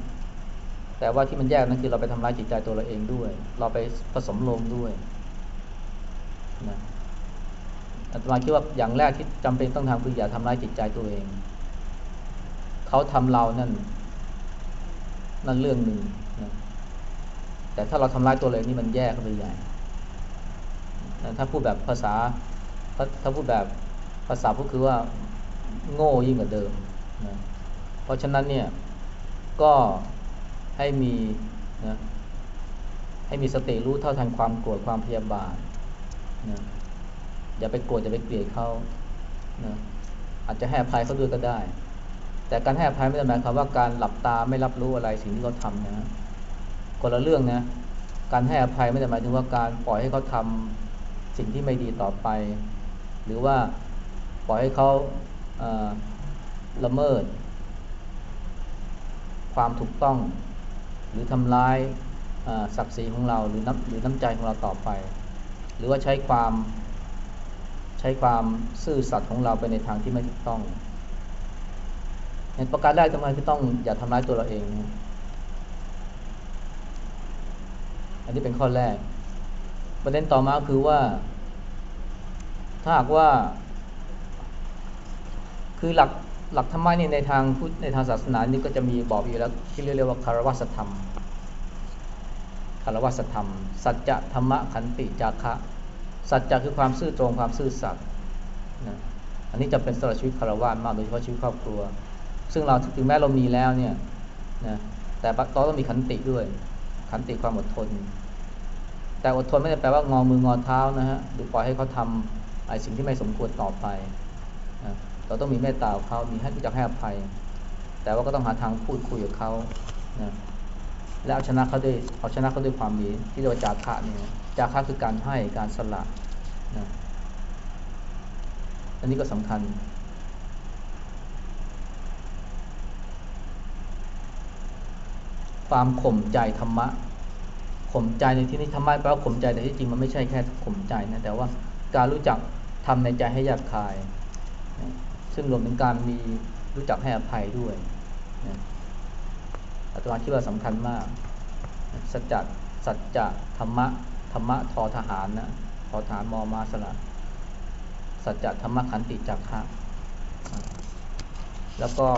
แต่ว่าที่มันแยกนั่นคือเราไปทำร้ายจิตใจตัวเราเองด้วย เราไปผสมลงด้วยนะอาตมาคิดว่าอย่างแรกที่จำเป็นต้องทำคืออย่าทำร้ายจิตใจตัวเอง เขาทำเรานั่น นั่นเรื่องหนึ่งนะแต่ถ้าเราทำร้ายตัวเองนี่มันแย่เข้าไปใหญ่ถ้าพูดแบบภาษาถ้าพูดแบบภาษาพูดคือว่า โง่ยิ่งกว่าเดิมนะเพราะฉะนั้นเนี่ยก็ให้มีนะให้มีสติรู้เท่าทันความโกรธความพยาบาทนะอย่าไปโกรธอย่าไปเกลียดเขานะอาจจะให้อภัยเขาด้วยก็ได้ แต่การให้อภัยไม่ได้หมายความว่าการหลับตาไม่รับรู้อะไรสิ่งที่เขาทำนะคนละเรื่องนะการให้อภัยไม่ได้หมายถึงว่าการปล่อยให้เขาทำสิ่งที่ไม่ดีต่อไป หรือว่าปล่อยให้เขา ละเมิด ความถูกต้อง หรือทำร้ายศักดิ์ศรีของเราหรือน้ำหรือน้ำใจของเราต่อไป หรือว่าใช้ความใช้ความซื่อสัตย์ของเราไปในทางที่ไม่ถูกต้องในประการแรกทำไมที่ต้องอย่าทำร้ายตัวเราเอง อันนี้เป็นข้อแรก ประเด็นต่อมาคือว่า ถ้าหากว่า คือหลักหลักธรรมะนี่ในทางพุทธในทางศาสนานี่ก็จะมีบอกอยู่แล้วที่เรียกว่าคารวะธรรมคารวะธรรม สัจจะธรรมะขันติจาคะ สัจจะคือความซื่อตรงความซื่อสัตย์นะอันนี้จะเป็นสำหรับชีวิตคารวะมากโดยเฉพาะชีวิตครอบครัว ซึ่งเราถึงแม้เรามีแล้วเนี่ยนะแต่เราต้องมีขันติด้วย ขันติความอดทน แต่อดทนไม่ได้แปลว่างอมืองอเท้านะฮะหรือปล่อยให้เขาทำไอ้สิ่งที่ไม่สมควรต่อไป เราต้องมีเมตตาเขามีให้รู้จักให้อภัย แต่ว่าก็ต้องหาทางพูดคุยกับเขานะและเอาชนะเขาด้วยเอาชนะเขาด้วยความดีที่เรียกว่าจาคะเนี่ยจาคะคือการให้การสละนะอันนี้ก็สำคัญ ความข่มใจธรรมะข่มใจในที่นี้ธรรมะแปลว่าข่มใจแต่ที่จริงมันไม่ใช่แค่ข่มใจนะแต่ว่าการรู้จักทำในใจให้หยาบคาย ซึ่งรวมถึงการมีรู้จักให้อภัยด้วยนะอาตมาคิดว่าสำคัญมากสัจจะสัจจะธรรมะธรรมะทอทหารนะทอทหารมอมาสละสัจจะธรรมะขันติจักขะแล้วก็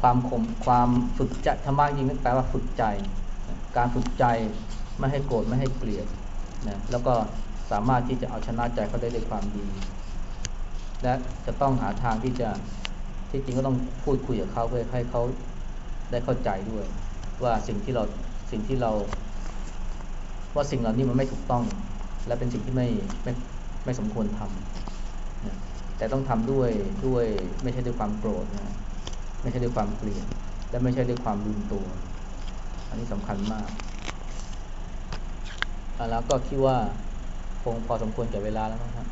ความคมความฝึกใจธรรมะจริงนั่นแปลว่าฝึกใจ การฝึกใจไม่ให้โกรธไม่ให้เกลียดนะแล้วก็สามารถที่จะเอาชนะใจเขาได้ด้วยความดี และจะต้องหาทางที่จะที่จริงก็ต้องพูดคุยกับเขาเพื่อให้เขาได้เข้าใจด้วย ว่าสิ่งที่เราสิ่งที่เรา ว่าสิ่งเหล่านี้มันไม่ถูกต้อง และเป็นสิ่งที่ไม่ไม่ไม่สมควรทำนะแต่ต้องทำด้วยด้วยไม่ใช่ด้วยความโกรธนะไม่ใช่ด้วยความเกลียดและไม่ใช่ด้วยความลืมตัว อันนี้สำคัญมากแล้วก็คิดว่าคงพอสมควรแก่เวลาแล้วนะครับ